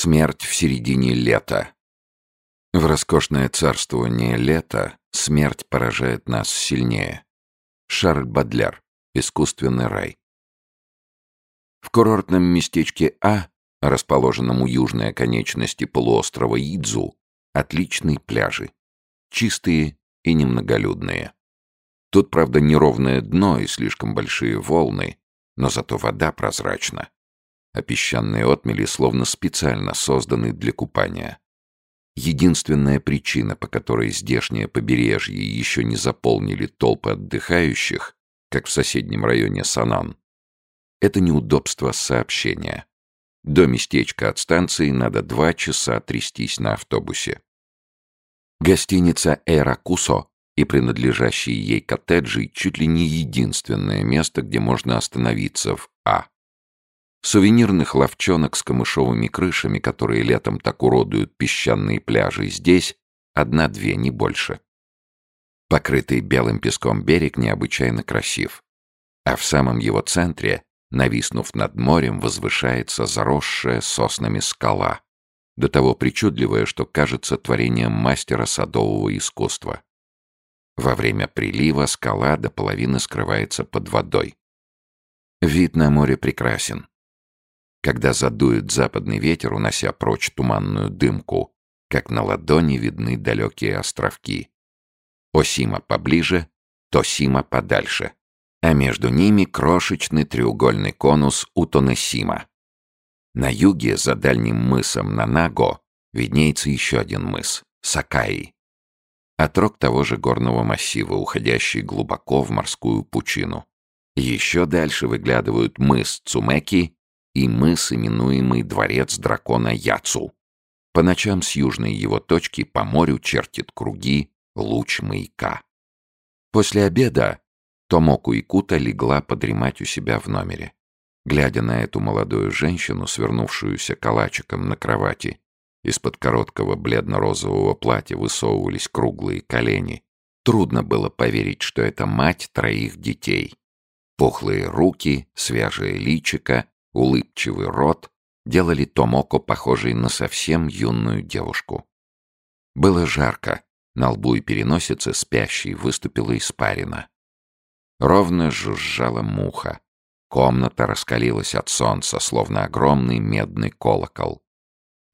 Смерть в середине лета. В роскошное царствование лета смерть поражает нас сильнее. Шарль Бадлер. Искусственный рай. В курортном местечке А, расположенном у южной оконечности полуострова Идзу, отличные пляжи. Чистые и немноголюдные. Тут, правда, неровное дно и слишком большие волны, но зато вода прозрачна а песчаные отмели словно специально созданы для купания. Единственная причина, по которой здешнее побережье еще не заполнили толпы отдыхающих, как в соседнем районе Санан, это неудобство сообщения. До местечка от станции надо два часа трястись на автобусе. Гостиница «Эра Кусо» и принадлежащие ей коттеджи чуть ли не единственное место, где можно остановиться в А. Сувенирных ловчонок с камышовыми крышами, которые летом так уродуют песчаные пляжи, здесь одна-две, не больше. Покрытый белым песком берег необычайно красив. А в самом его центре, нависнув над морем, возвышается заросшая соснами скала, до того причудливая, что кажется творением мастера садового искусства. Во время прилива скала до половины скрывается под водой. Вид на море прекрасен. Когда задует западный ветер, унося прочь туманную дымку, как на ладони видны далекие островки. Осима поближе, Тосима подальше, а между ними крошечный треугольный конус Утонесима. На юге, за дальним мысом Нанаго, виднеется еще один мыс — Сакаи. Отрог того же горного массива, уходящий глубоко в морскую пучину. Еще дальше выглядывают мыс Цумеки и мыс, именуемый дворец дракона Яцу. По ночам с южной его точки по морю чертит круги луч маяка. После обеда Томоку Икута легла подремать у себя в номере. Глядя на эту молодую женщину, свернувшуюся калачиком на кровати, из-под короткого бледно-розового платья высовывались круглые колени. Трудно было поверить, что это мать троих детей. Пухлые руки, свежее личико улыбчивый рот делали Томоко похожей на совсем юную девушку. Было жарко, на лбу и переносице спящей выступила испарина. Ровно жужжала муха. Комната раскалилась от солнца, словно огромный медный колокол.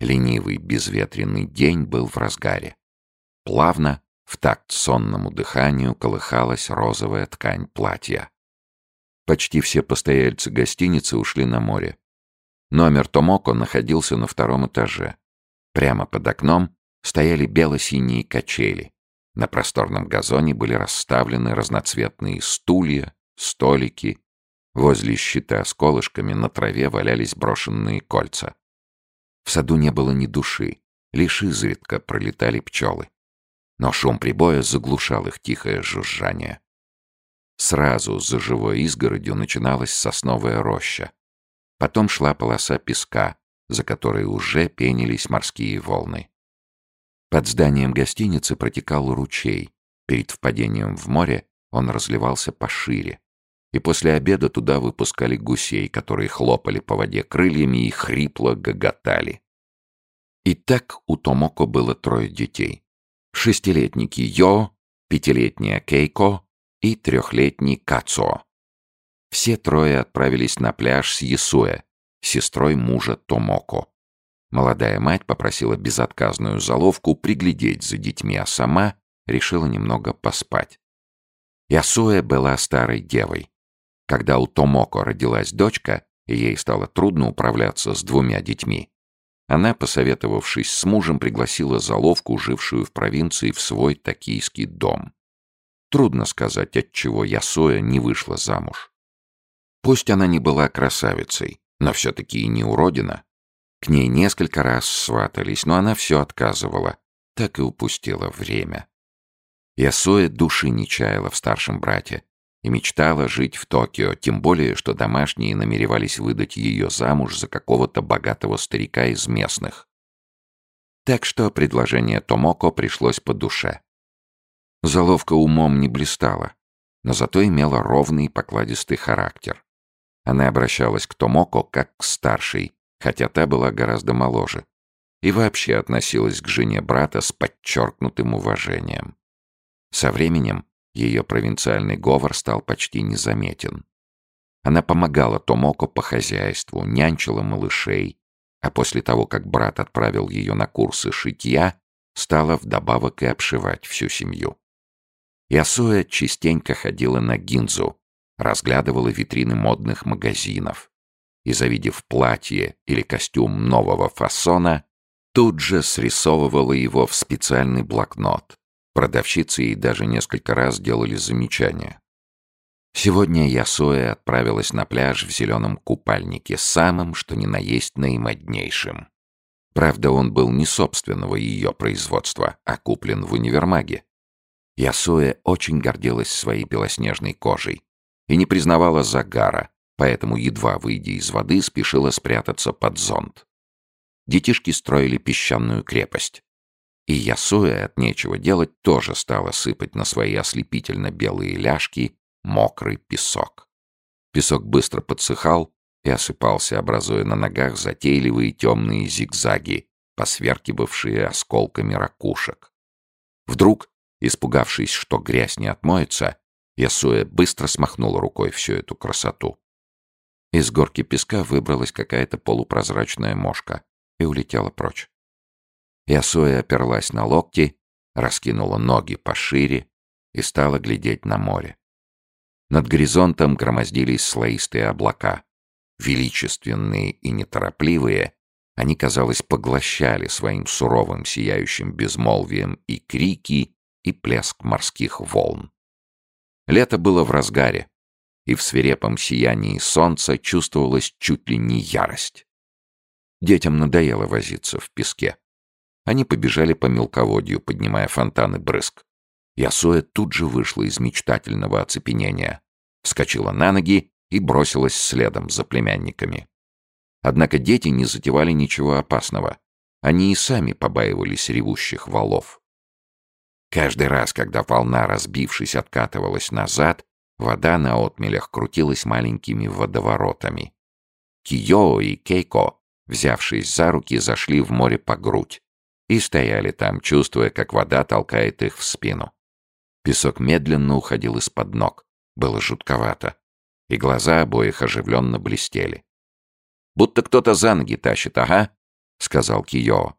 Ленивый безветренный день был в разгаре. Плавно, в такт сонному дыханию, колыхалась розовая ткань платья. Почти все постояльцы гостиницы ушли на море. Номер Томоко находился на втором этаже. Прямо под окном стояли бело-синие качели. На просторном газоне были расставлены разноцветные стулья, столики. Возле щита с колышками на траве валялись брошенные кольца. В саду не было ни души, лишь изредка пролетали пчелы. Но шум прибоя заглушал их тихое жужжание. Сразу за живой изгородью начиналась сосновая роща. Потом шла полоса песка, за которой уже пенились морские волны. Под зданием гостиницы протекал ручей. Перед впадением в море он разливался пошире. И после обеда туда выпускали гусей, которые хлопали по воде крыльями и хрипло гоготали. И так у Томоко было трое детей. Шестилетний Йо, пятилетняя Кейко и трехлетний Кацо. Все трое отправились на пляж с Ясуэ, сестрой мужа Томоко. Молодая мать попросила безотказную заловку приглядеть за детьми, а сама решила немного поспать. Ясуэ была старой девой. Когда у Томоко родилась дочка, ей стало трудно управляться с двумя детьми, она, посоветовавшись с мужем, пригласила заловку, жившую в провинции, в свой токийский дом. Трудно сказать, от чего Ясоя не вышла замуж. Пусть она не была красавицей, но все-таки и не уродина. К ней несколько раз сватались, но она все отказывала, так и упустила время. Ясоя души не чаяла в старшем брате и мечтала жить в Токио, тем более, что домашние намеревались выдать ее замуж за какого-то богатого старика из местных. Так что предложение Томоко пришлось по душе. Заловка умом не блистала, но зато имела ровный покладистый характер. Она обращалась к Томоко как к старшей, хотя та была гораздо моложе, и вообще относилась к жене брата с подчеркнутым уважением. Со временем ее провинциальный говор стал почти незаметен. Она помогала Томоко по хозяйству, нянчила малышей, а после того, как брат отправил ее на курсы шитья, стала вдобавок и обшивать всю семью. Ясуя частенько ходила на гинзу, разглядывала витрины модных магазинов и, завидев платье или костюм нового фасона, тут же срисовывала его в специальный блокнот. Продавщицы ей даже несколько раз делали замечания. Сегодня Ясуэ отправилась на пляж в зеленом купальнике, самым, что ни на есть наимоднейшим. Правда, он был не собственного ее производства, а куплен в универмаге. Ясуэ очень гордилась своей белоснежной кожей и не признавала загара, поэтому, едва выйдя из воды, спешила спрятаться под зонт. Детишки строили песчаную крепость. И Ясуэ от нечего делать тоже стала сыпать на свои ослепительно белые ляжки мокрый песок. Песок быстро подсыхал и осыпался, образуя на ногах затейливые темные зигзаги, посверкивавшие осколками ракушек. Вдруг, испугавшись, что грязь не отмоется, Ясуэ быстро смахнула рукой всю эту красоту. Из горки песка выбралась какая-то полупрозрачная мошка и улетела прочь. Ясуэ оперлась на локти, раскинула ноги пошире и стала глядеть на море. Над горизонтом громоздились слоистые облака. Величественные и неторопливые, они, казалось, поглощали своим суровым сияющим безмолвием и крики, и плеск морских волн. Лето было в разгаре, и в свирепом сиянии солнца чувствовалась чуть ли не ярость. Детям надоело возиться в песке. Они побежали по мелководью, поднимая фонтаны брызг. Ясуя тут же вышла из мечтательного оцепенения, вскочила на ноги и бросилась следом за племянниками. Однако дети не затевали ничего опасного. Они и сами побаивались ревущих валов. Каждый раз, когда волна, разбившись, откатывалась назад, вода на отмелях крутилась маленькими водоворотами. Кио и Кейко, взявшись за руки, зашли в море по грудь и стояли там, чувствуя, как вода толкает их в спину. Песок медленно уходил из-под ног. Было жутковато. И глаза обоих оживленно блестели. «Будто кто-то за ноги тащит, ага», — сказал Кио.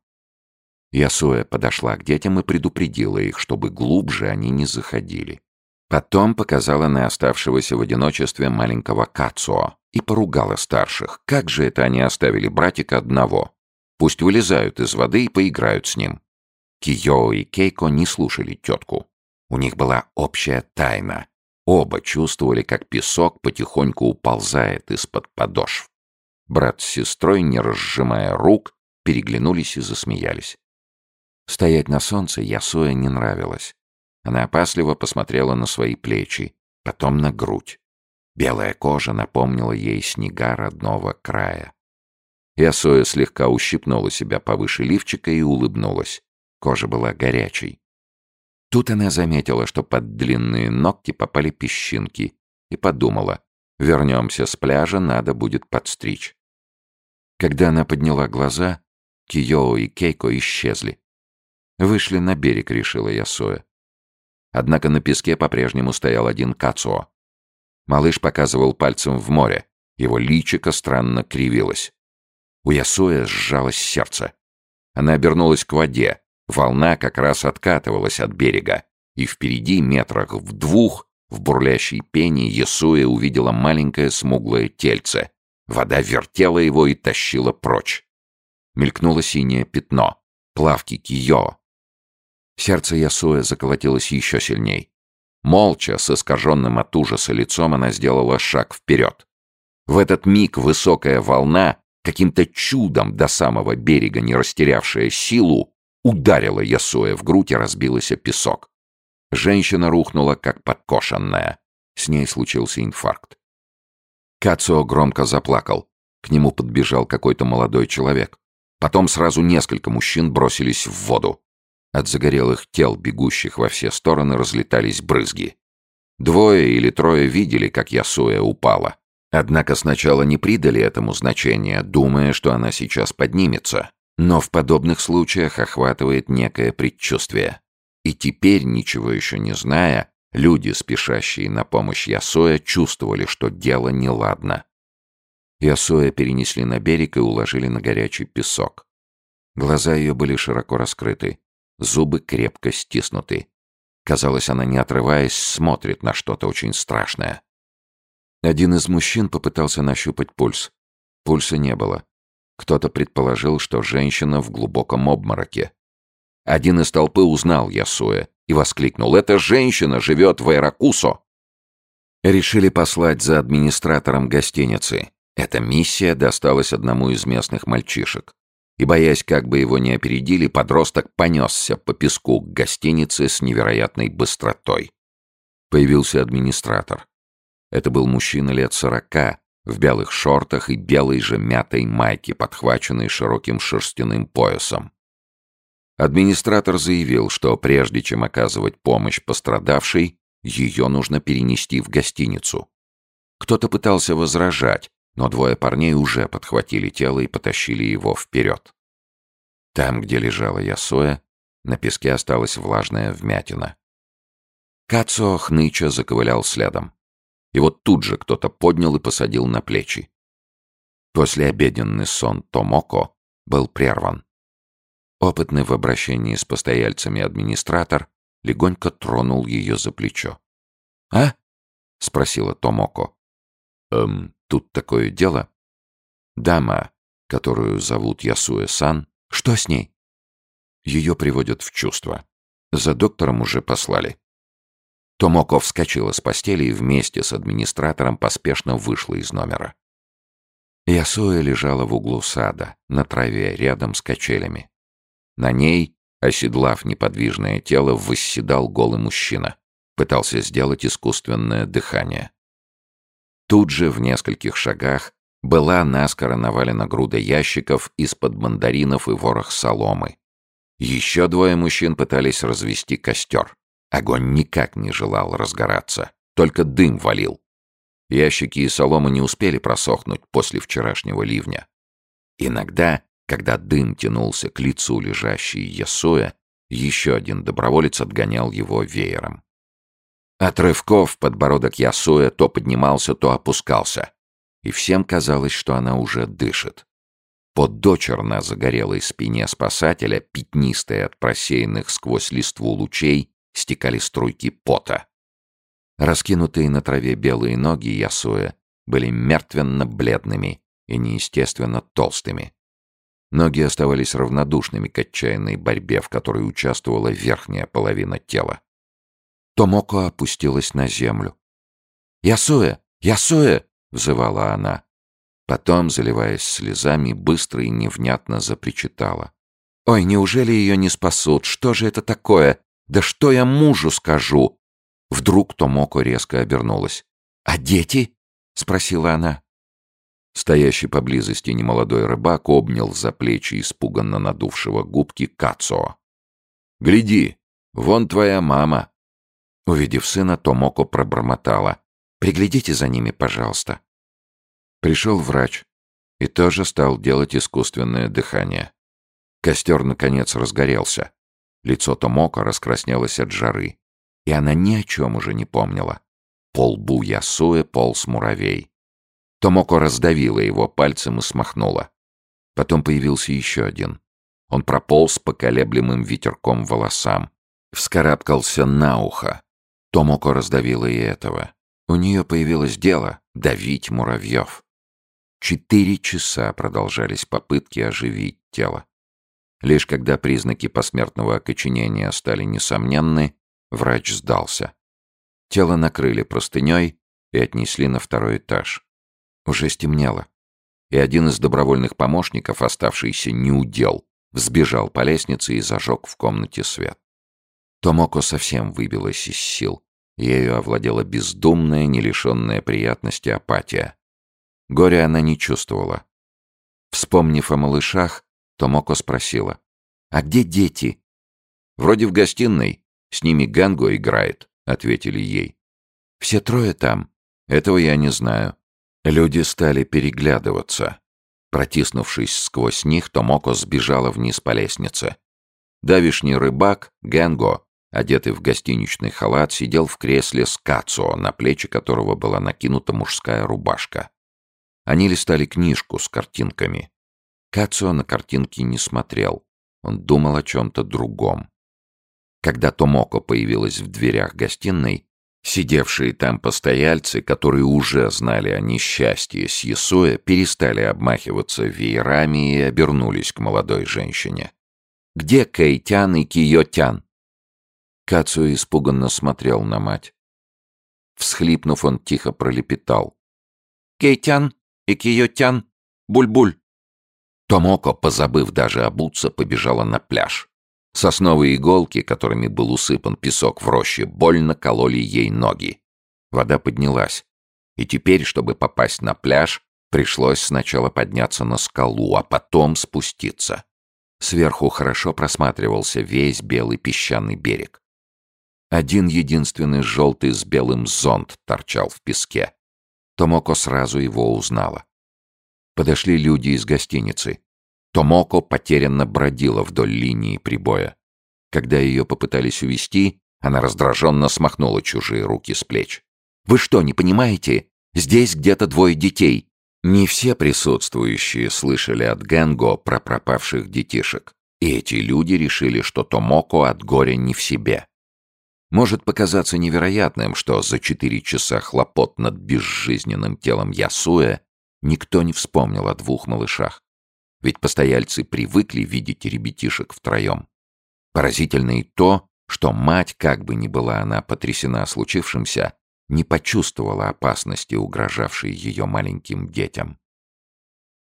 Ясуя подошла к детям и предупредила их, чтобы глубже они не заходили. Потом показала на оставшегося в одиночестве маленького Кацуо и поругала старших. Как же это они оставили братика одного? Пусть вылезают из воды и поиграют с ним. Кио и Кейко не слушали тетку. У них была общая тайна. Оба чувствовали, как песок потихоньку уползает из-под подошв. Брат с сестрой, не разжимая рук, переглянулись и засмеялись. Стоять на солнце Ясуя не нравилось. Она опасливо посмотрела на свои плечи, потом на грудь. Белая кожа напомнила ей снега родного края. Ясуя слегка ущипнула себя повыше лифчика и улыбнулась. Кожа была горячей. Тут она заметила, что под длинные ногти попали песчинки, и подумала, вернемся с пляжа, надо будет подстричь. Когда она подняла глаза, Киоу и Кейко исчезли. Вышли на берег, решила Ясуя. Однако на песке по-прежнему стоял один Кацуо. Малыш показывал пальцем в море. Его личико странно кривилось. У Ясуя сжалось сердце. Она обернулась к воде, Волна как раз откатывалась от берега, и впереди, метрах в двух, в бурлящей пене, Ясуя увидела маленькое смуглое тельце. Вода вертела его и тащила прочь. Мелькнуло синее пятно. Плавки Кио. Сердце Ясуя заколотилось еще сильней. Молча, с искаженным от ужаса лицом, она сделала шаг вперед. В этот миг высокая волна, каким-то чудом до самого берега не растерявшая силу, ударила Ясуя в грудь и разбилась о песок. Женщина рухнула, как подкошенная. С ней случился инфаркт. Кацуо громко заплакал. К нему подбежал какой-то молодой человек. Потом сразу несколько мужчин бросились в воду. От загорелых тел, бегущих во все стороны, разлетались брызги. Двое или трое видели, как Ясуя упала. Однако сначала не придали этому значения, думая, что она сейчас поднимется. Но в подобных случаях охватывает некое предчувствие. И теперь, ничего еще не зная, люди, спешащие на помощь Ясоя, чувствовали, что дело неладно. Ясоя перенесли на берег и уложили на горячий песок. Глаза ее были широко раскрыты, зубы крепко стиснуты. Казалось, она, не отрываясь, смотрит на что-то очень страшное. Один из мужчин попытался нащупать пульс. Пульса не было. Кто-то предположил, что женщина в глубоком обмороке. Один из толпы узнал Ясуэ и воскликнул «Эта женщина живет в Айракусо!» Решили послать за администратором гостиницы. Эта миссия досталась одному из местных мальчишек. И, боясь, как бы его не опередили, подросток понесся по песку к гостинице с невероятной быстротой. Появился администратор. Это был мужчина лет сорока, в белых шортах и белой же мятой майке, подхваченной широким шерстяным поясом. Администратор заявил, что прежде чем оказывать помощь пострадавшей, ее нужно перенести в гостиницу. Кто-то пытался возражать, но двое парней уже подхватили тело и потащили его вперед. Там, где лежала Ясоя, на песке осталась влажная вмятина. Кацо хныча заковылял следом. Его тут же кто-то поднял и посадил на плечи. Послеобеденный сон Томоко был прерван. Опытный в обращении с постояльцами администратор легонько тронул ее за плечо. «А?» — спросила Томоко. «Эм, тут такое дело. Дама, которую зовут Ясуэ-сан, что с ней?» Ее приводят в чувство. За доктором уже послали. Томоко вскочила с постели и вместе с администратором поспешно вышла из номера. Ясуя лежала в углу сада, на траве, рядом с качелями. На ней, оседлав неподвижное тело, восседал голый мужчина. Пытался сделать искусственное дыхание. Тут же, в нескольких шагах, была наскоро навалена груда ящиков из-под мандаринов и ворох соломы. Еще двое мужчин пытались развести костер. Огонь никак не желал разгораться, только дым валил. Ящики и солома не успели просохнуть после вчерашнего ливня. Иногда, когда дым тянулся к лицу лежащей Ясуя, еще один доброволец отгонял его веером. От рывков подбородок Ясуя то поднимался, то опускался, и всем казалось, что она уже дышит. Под дочерно загорелой спине спасателя, пятнистой от просеянных сквозь листву лучей, стекали струйки пота. Раскинутые на траве белые ноги Ясуя были мертвенно-бледными и неестественно толстыми. Ноги оставались равнодушными к отчаянной борьбе, в которой участвовала верхняя половина тела. Томоко опустилась на землю. «Ясуэ! Ясуэ!» — взывала она. Потом, заливаясь слезами, быстро и невнятно запричитала. «Ой, неужели ее не спасут? Что же это такое? Да что я мужу скажу?» Вдруг Томоко резко обернулась. «А дети?» — спросила она. Стоящий поблизости немолодой рыбак обнял за плечи испуганно надувшего губки Кацо. «Гляди, вон твоя мама!» Увидев сына, Томоко пробормотала. «Приглядите за ними, пожалуйста». Пришел врач и тоже стал делать искусственное дыхание. Костер, наконец, разгорелся. Лицо Томоко раскраснелось от жары, и она ни о чем уже не помнила. По лбу Ясуэ полз муравей. Томоко раздавила его пальцем и смахнула. Потом появился еще один. Он прополз по колеблемым ветерком волосам. Вскарабкался на ухо. Томоко раздавила и этого. У нее появилось дело — давить муравьев. Четыре часа продолжались попытки оживить тело. Лишь когда признаки посмертного окоченения стали несомненны, врач сдался. Тело накрыли простыней и отнесли на второй этаж. Уже стемнело, и один из добровольных помощников, оставшийся неудел, взбежал по лестнице и зажег в комнате свет. Томоко совсем выбилась из сил. Ею овладела бездумная, не лишенная приятности апатия. Горя она не чувствовала. Вспомнив о малышах, Томоко спросила. «А где дети?» «Вроде в гостиной. С ними Ганго играет», — ответили ей. «Все трое там. Этого я не знаю». Люди стали переглядываться. Протиснувшись сквозь них, Томоко сбежала вниз по лестнице. Давишний рыбак, Генго, одетый в гостиничный халат, сидел в кресле с Кацуо, на плечи которого была накинута мужская рубашка. Они листали книжку с картинками. Кацуо на картинки не смотрел. Он думал о чем-то другом. Когда Томоко появилась в дверях гостиной, сидевшие там постояльцы, которые уже знали о несчастье с Ясуя, перестали обмахиваться веерами и обернулись к молодой женщине. «Где Кэйтян и Киотян?» Кацу испуганно смотрел на мать. Всхлипнув, он тихо пролепетал. «Кейтян и Киотян, буль-буль!» Томоко, позабыв даже обуться, побежала на пляж. Сосновые иголки, которыми был усыпан песок в роще, больно кололи ей ноги. Вода поднялась. И теперь, чтобы попасть на пляж, пришлось сначала подняться на скалу, а потом спуститься. Сверху хорошо просматривался весь белый песчаный берег. Один единственный желтый с белым зонт торчал в песке. Томоко сразу его узнала. Подошли люди из гостиницы. Томоко потерянно бродила вдоль линии прибоя. Когда ее попытались увести, она раздраженно смахнула чужие руки с плеч. «Вы что, не понимаете? Здесь где-то двое детей!» Не все присутствующие слышали от Генго про пропавших детишек. И эти люди решили, что Томоко от горя не в себе. Может показаться невероятным, что за четыре часа хлопот над безжизненным телом Ясуэ никто не вспомнил о двух малышах. Ведь постояльцы привыкли видеть ребятишек втроем. Поразительно и то, что мать, как бы ни была она потрясена случившимся, не почувствовала опасности, угрожавшей ее маленьким детям.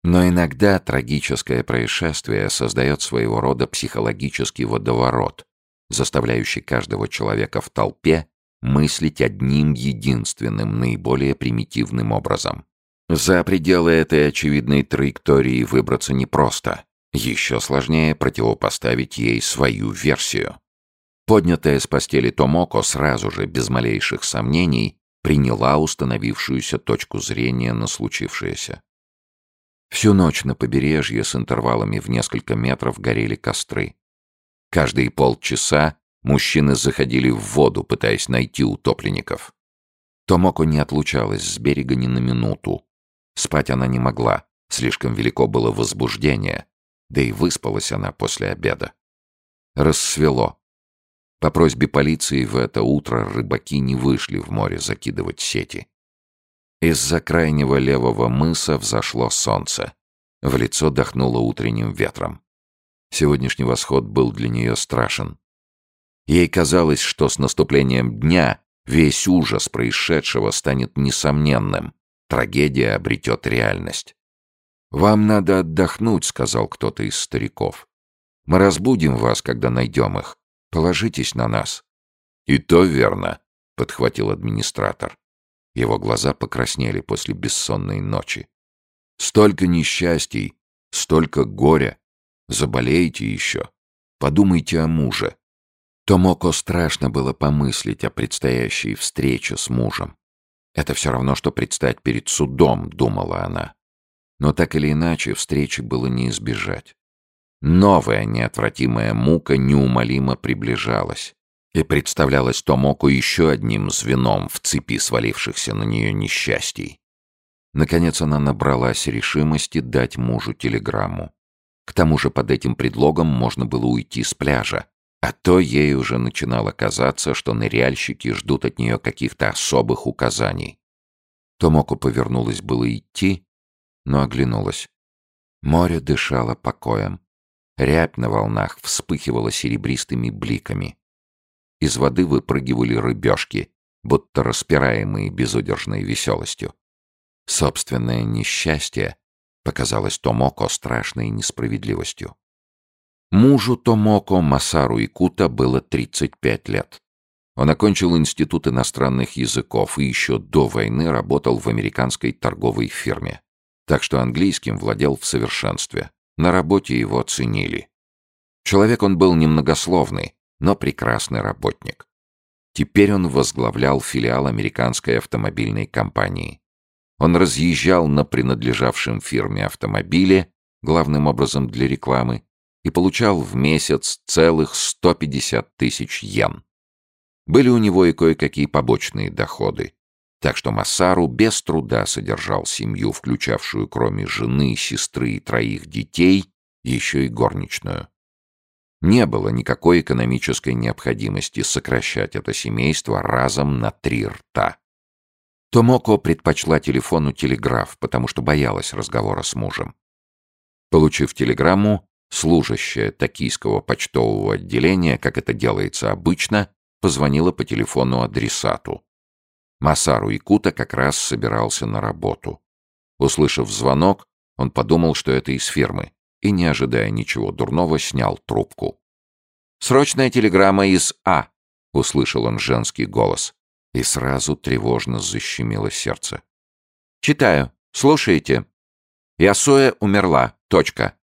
Но иногда трагическое происшествие создает своего рода психологический водоворот, заставляющий каждого человека в толпе мыслить одним единственным, наиболее примитивным образом. За пределы этой очевидной траектории выбраться непросто. Еще сложнее противопоставить ей свою версию. Поднятая с постели Томоко сразу же, без малейших сомнений, приняла установившуюся точку зрения на случившееся. Всю ночь на побережье с интервалами в несколько метров горели костры. Каждые полчаса мужчины заходили в воду, пытаясь найти утопленников. Томоко не отлучалась с берега ни на минуту. Спать она не могла, слишком велико было возбуждение, да и выспалась она после обеда. Рассвело. По просьбе полиции в это утро рыбаки не вышли в море закидывать сети. Из-за крайнего левого мыса взошло солнце. В лицо дохнуло утренним ветром. Сегодняшний восход был для нее страшен. Ей казалось, что с наступлением дня весь ужас происшедшего станет несомненным, трагедия обретет реальность. «Вам надо отдохнуть», — сказал кто-то из стариков. «Мы разбудим вас, когда найдем их. Положитесь на нас». «И то верно», — подхватил администратор. Его глаза покраснели после бессонной ночи. «Столько несчастий, столько горя. Заболеете еще. Подумайте о муже. Томоко страшно было помыслить о предстоящей встрече с мужем. Это все равно, что предстать перед судом, думала она. Но так или иначе, встречи было не избежать. Новая неотвратимая мука неумолимо приближалась и представлялась Томоко еще одним звеном в цепи свалившихся на нее несчастий. Наконец она набралась решимости дать мужу телеграмму. К тому же под этим предлогом можно было уйти с пляжа, а то ей уже начинало казаться, что ныряльщики ждут от нее каких-то особых указаний. Томоко повернулась было идти, но оглянулась. Море дышало покоем. Рябь на волнах вспыхивала серебристыми бликами. Из воды выпрыгивали рыбешки, будто распираемые безудержной веселостью. Собственное несчастье показалось Томоко страшной несправедливостью. Мужу Томоко Масару Икута было 35 лет. Он окончил Институт иностранных языков и еще до войны работал в американской торговой фирме. Так что английским владел в совершенстве. На работе его ценили. Человек он был немногословный, но прекрасный работник. Теперь он возглавлял филиал американской автомобильной компании. Он разъезжал на принадлежавшем фирме автомобиле, главным образом для рекламы, и получал в месяц целых 150 тысяч йен. Были у него и кое-какие побочные доходы. Так что Массару без труда содержал семью, включавшую кроме жены, сестры и троих детей, еще и горничную. Не было никакой экономической необходимости сокращать это семейство разом на три рта. Томоко предпочла телефону телеграф, потому что боялась разговора с мужем. Получив телеграмму, служащая токийского почтового отделения, как это делается обычно, позвонила по телефону адресату. Масару Икута как раз собирался на работу. Услышав звонок, он подумал, что это из фирмы, и, не ожидая ничего дурного, снял трубку. «Срочная телеграмма из А!» — услышал он женский голос, и сразу тревожно защемило сердце. «Читаю. Слушайте. Ясуэ умерла. Точка.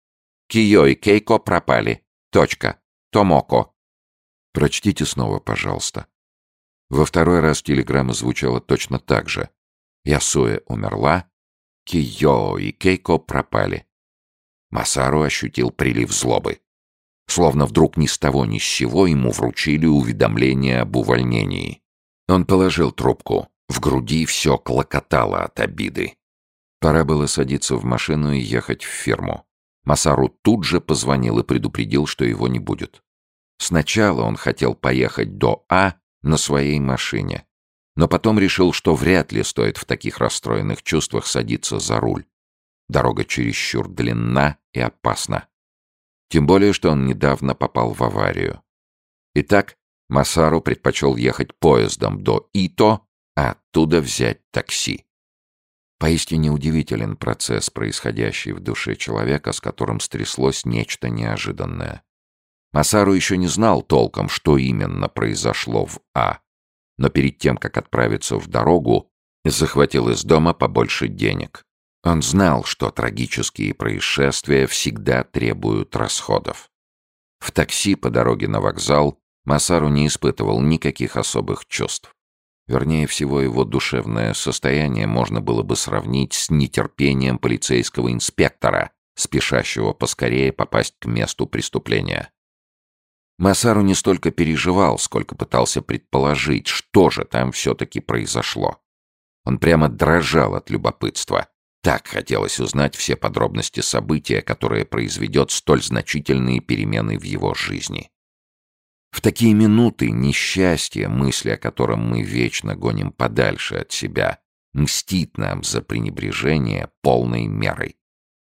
Кио и Кейко пропали. Точка. Томоко». «Прочтите снова, пожалуйста». Во второй раз телеграмма звучала точно так же. Ясуэ умерла, Кио и Кейко пропали. Масару ощутил прилив злобы. Словно вдруг ни с того ни с сего ему вручили уведомление об увольнении. Он положил трубку. В груди все клокотало от обиды. Пора было садиться в машину и ехать в фирму. Масару тут же позвонил и предупредил, что его не будет. Сначала он хотел поехать до А на своей машине, но потом решил, что вряд ли стоит в таких расстроенных чувствах садиться за руль. Дорога чересчур длинна и опасна. Тем более, что он недавно попал в аварию. Итак, Масару предпочел ехать поездом до Ито, а оттуда взять такси. Поистине удивителен процесс, происходящий в душе человека, с которым стряслось нечто неожиданное. Масару еще не знал толком, что именно произошло в А, но перед тем, как отправиться в дорогу, захватил из дома побольше денег. Он знал, что трагические происшествия всегда требуют расходов. В такси по дороге на вокзал Масару не испытывал никаких особых чувств. Вернее всего, его душевное состояние можно было бы сравнить с нетерпением полицейского инспектора, спешащего поскорее попасть к месту преступления. Масару не столько переживал, сколько пытался предположить, что же там все-таки произошло. Он прямо дрожал от любопытства. Так хотелось узнать все подробности события, которое произведет столь значительные перемены в его жизни. В такие минуты несчастье, мысли о котором мы вечно гоним подальше от себя, мстит нам за пренебрежение полной мерой.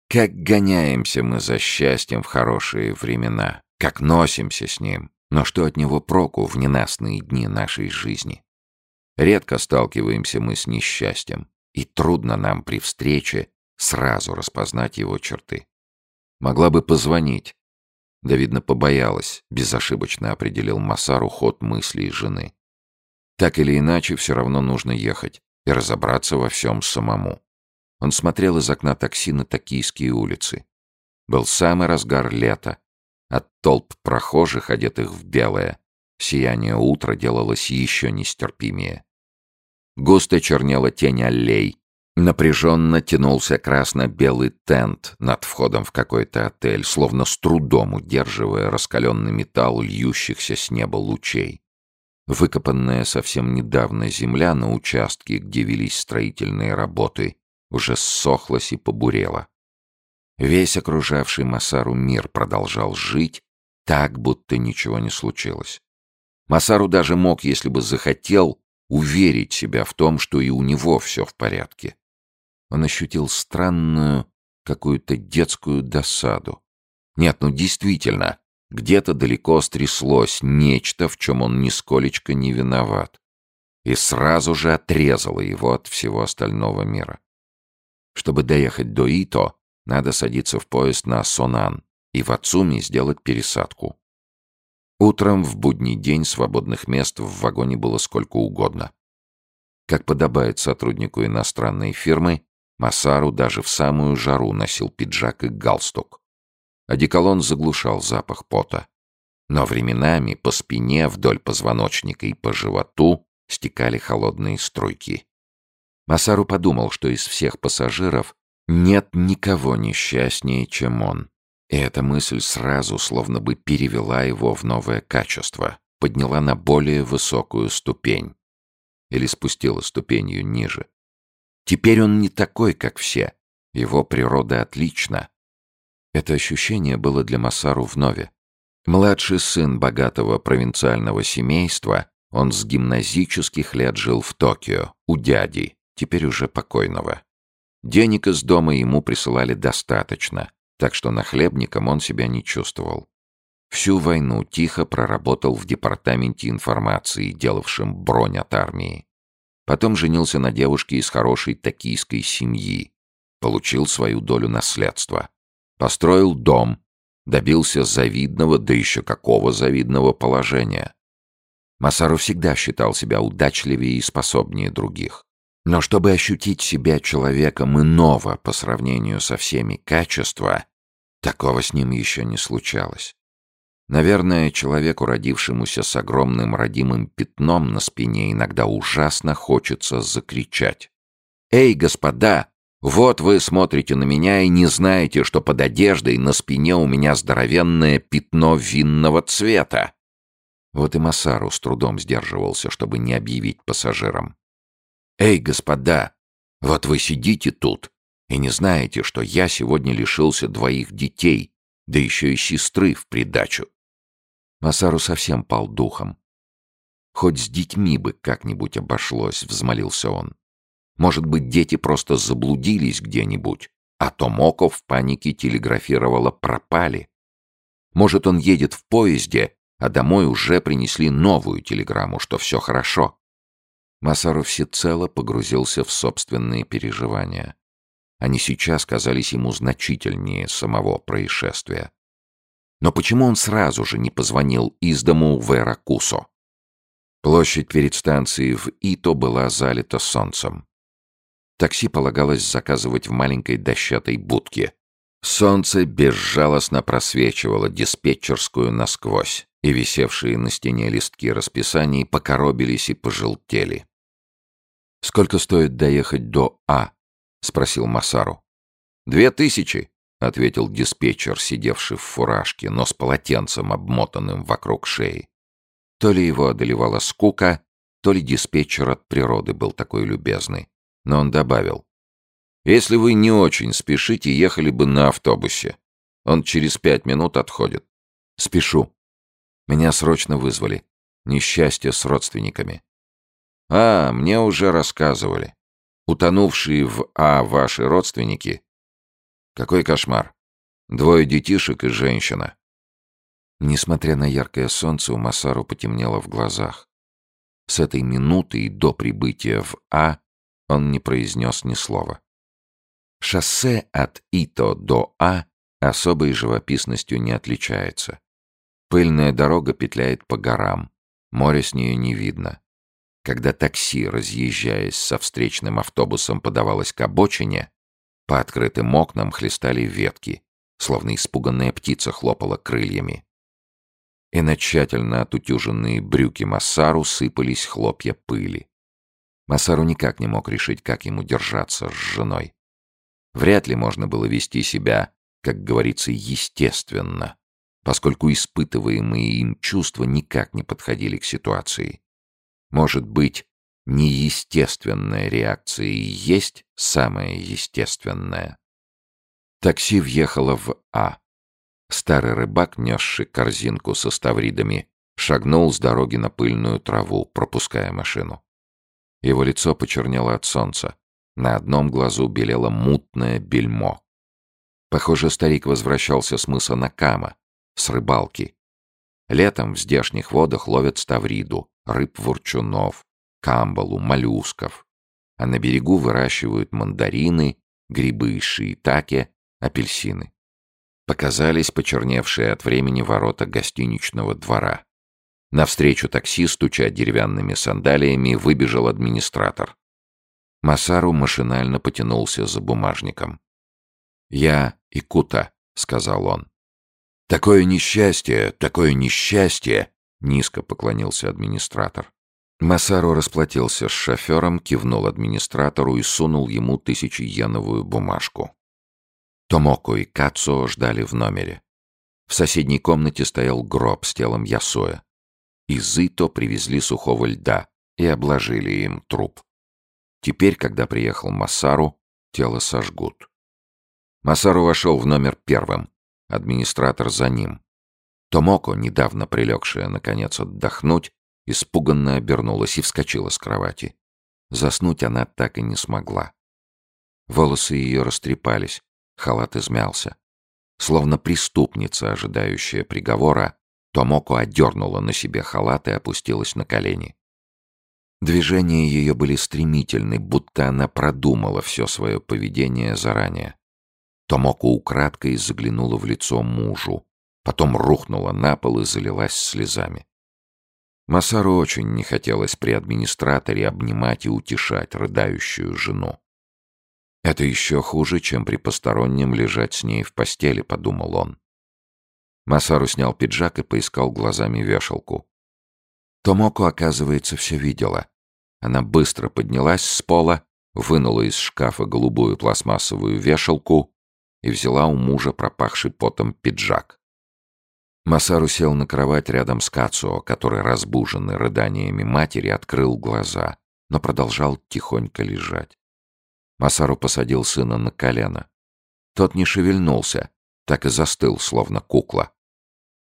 Как гоняемся мы за счастьем в хорошие времена, как носимся с ним, но что от него проку в ненастные дни нашей жизни? Редко сталкиваемся мы с несчастьем, и трудно нам при встрече сразу распознать его черты. Могла бы позвонить. Да, видно, побоялась, безошибочно определил Масару ход мыслей жены. Так или иначе, все равно нужно ехать и разобраться во всем самому. Он смотрел из окна такси на токийские улицы. Был самый разгар лета. От толп прохожих, одетых в белое, сияние утра делалось еще нестерпимее. Густо чернела тень аллей. Напряженно тянулся красно-белый тент над входом в какой-то отель, словно с трудом удерживая раскаленный металл льющихся с неба лучей. Выкопанная совсем недавно земля на участке, где велись строительные работы, уже ссохлась и побурела. Весь окружавший Масару мир продолжал жить, так, будто ничего не случилось. Масару даже мог, если бы захотел, уверить себя в том, что и у него все в порядке. Он ощутил странную, какую-то детскую досаду. Нет, ну действительно, где-то далеко стряслось нечто, в чем он нисколечко не виноват. И сразу же отрезало его от всего остального мира. Чтобы доехать до Ито, надо садиться в поезд на Сонан и в Ацуми сделать пересадку. Утром в будний день свободных мест в вагоне было сколько угодно. Как подобает сотруднику иностранной фирмы, Масару даже в самую жару носил пиджак и галстук. Одеколон заглушал запах пота. Но временами по спине, вдоль позвоночника и по животу стекали холодные струйки. Масару подумал, что из всех пассажиров нет никого несчастнее, чем он. И эта мысль сразу словно бы перевела его в новое качество, подняла на более высокую ступень. Или спустила ступенью ниже. Теперь он не такой, как все. Его природа отлична. Это ощущение было для Масару вновь. Младший сын богатого провинциального семейства, он с гимназических лет жил в Токио, у дяди, теперь уже покойного. Денег из дома ему присылали достаточно, так что нахлебником он себя не чувствовал. Всю войну тихо проработал в департаменте информации, делавшем бронь от армии. Потом женился на девушке из хорошей токийской семьи. Получил свою долю наследства. Построил дом, добился завидного, да еще какого завидного положения. Масару всегда считал себя удачливее и способнее других. Но чтобы ощутить себя человеком иного по сравнению со всеми качества, такого с ним еще не случалось. Наверное, человеку, родившемуся с огромным родимым пятном на спине, иногда ужасно хочется закричать. «Эй, господа, вот вы смотрите на меня и не знаете, что под одеждой на спине у меня здоровенное пятно винного цвета. Вот и Масару с трудом сдерживался, чтобы не объявить пассажирам. «Эй, господа, вот вы сидите тут и не знаете, что я сегодня лишился двоих детей, да еще и сестры в придачу». Масару совсем пал духом. «Хоть с детьми бы как-нибудь обошлось», — взмолился он. Может быть, дети просто заблудились где-нибудь, а Томоко в панике телеграфировала «пропали». Может, он едет в поезде, а домой уже принесли новую телеграмму, что все хорошо. Масару всецело погрузился в собственные переживания. Они сейчас казались ему значительнее самого происшествия. Но почему он сразу же не позвонил из дому в Эракусо? Площадь перед станцией в Ито была залита солнцем. Такси полагалось заказывать в маленькой дощатой будке. Солнце безжалостно просвечивало диспетчерскую насквозь, и висевшие на стене листки расписаний покоробились и пожелтели. «Сколько стоит доехать до А?» — спросил Масару. «Две тысячи», — ответил диспетчер, сидевший в фуражке, но с полотенцем, обмотанным вокруг шеи. То ли его одолевала скука, то ли диспетчер от природы был такой любезный но он добавил. «Если вы не очень спешите, ехали бы на автобусе. Он через пять минут отходит». «Спешу. Меня срочно вызвали. Несчастье с родственниками». «А, мне уже рассказывали. Утонувшие в А ваши родственники?» «Какой кошмар. Двое детишек и женщина». Несмотря на яркое солнце, у Масару потемнело в глазах. С этой минуты и до прибытия в А он не произнес ни слова. Шоссе от Ито до А особой живописностью не отличается. Пыльная дорога петляет по горам, море с нее не видно. Когда такси, разъезжаясь со встречным автобусом, подавалось к обочине, по открытым окнам хлестали ветки, словно испуганная птица хлопала крыльями. И на тщательно отутюженные брюки Массару сыпались хлопья пыли. Масару никак не мог решить, как ему держаться с женой. Вряд ли можно было вести себя, как говорится, естественно, поскольку испытываемые им чувства никак не подходили к ситуации. Может быть, неестественная реакция и есть самая естественная. Такси въехало в А. Старый рыбак, несший корзинку со ставридами, шагнул с дороги на пыльную траву, пропуская машину. Его лицо почернело от солнца. На одном глазу белело мутное бельмо. Похоже, старик возвращался с мыса Накама, с рыбалки. Летом в здешних водах ловят ставриду, рыб-ворчунов, камбалу, моллюсков. А на берегу выращивают мандарины, грибы шиитаке, апельсины. Показались почерневшие от времени ворота гостиничного двора. Навстречу такси, стуча деревянными сандалиями, выбежал администратор. Масару машинально потянулся за бумажником. «Я Икута», — сказал он. «Такое несчастье, такое несчастье!» — низко поклонился администратор. Масару расплатился с шофером, кивнул администратору и сунул ему тысячиеновую бумажку. Томоко и Кацо ждали в номере. В соседней комнате стоял гроб с телом Ясоя. Из Ито привезли сухого льда и обложили им труп. Теперь, когда приехал Масару, тело сожгут. Масару вошел в номер первым, администратор за ним. Томоко, недавно прилегшая, наконец, отдохнуть, испуганно обернулась и вскочила с кровати. Заснуть она так и не смогла. Волосы ее растрепались, халат измялся. Словно преступница, ожидающая приговора, Томоко одернула на себе халат и опустилась на колени. Движения ее были стремительны, будто она продумала все свое поведение заранее. Томоко украдкой заглянула в лицо мужу, потом рухнула на пол и залилась слезами. Масару очень не хотелось при администраторе обнимать и утешать рыдающую жену. «Это еще хуже, чем при постороннем лежать с ней в постели», — подумал он. Масару снял пиджак и поискал глазами вешалку. Томоко, оказывается, все видела. Она быстро поднялась с пола, вынула из шкафа голубую пластмассовую вешалку и взяла у мужа пропахший потом пиджак. Масару сел на кровать рядом с Кацуо, который, разбуженный рыданиями матери, открыл глаза, но продолжал тихонько лежать. Масару посадил сына на колено. Тот не шевельнулся, так и застыл, словно кукла.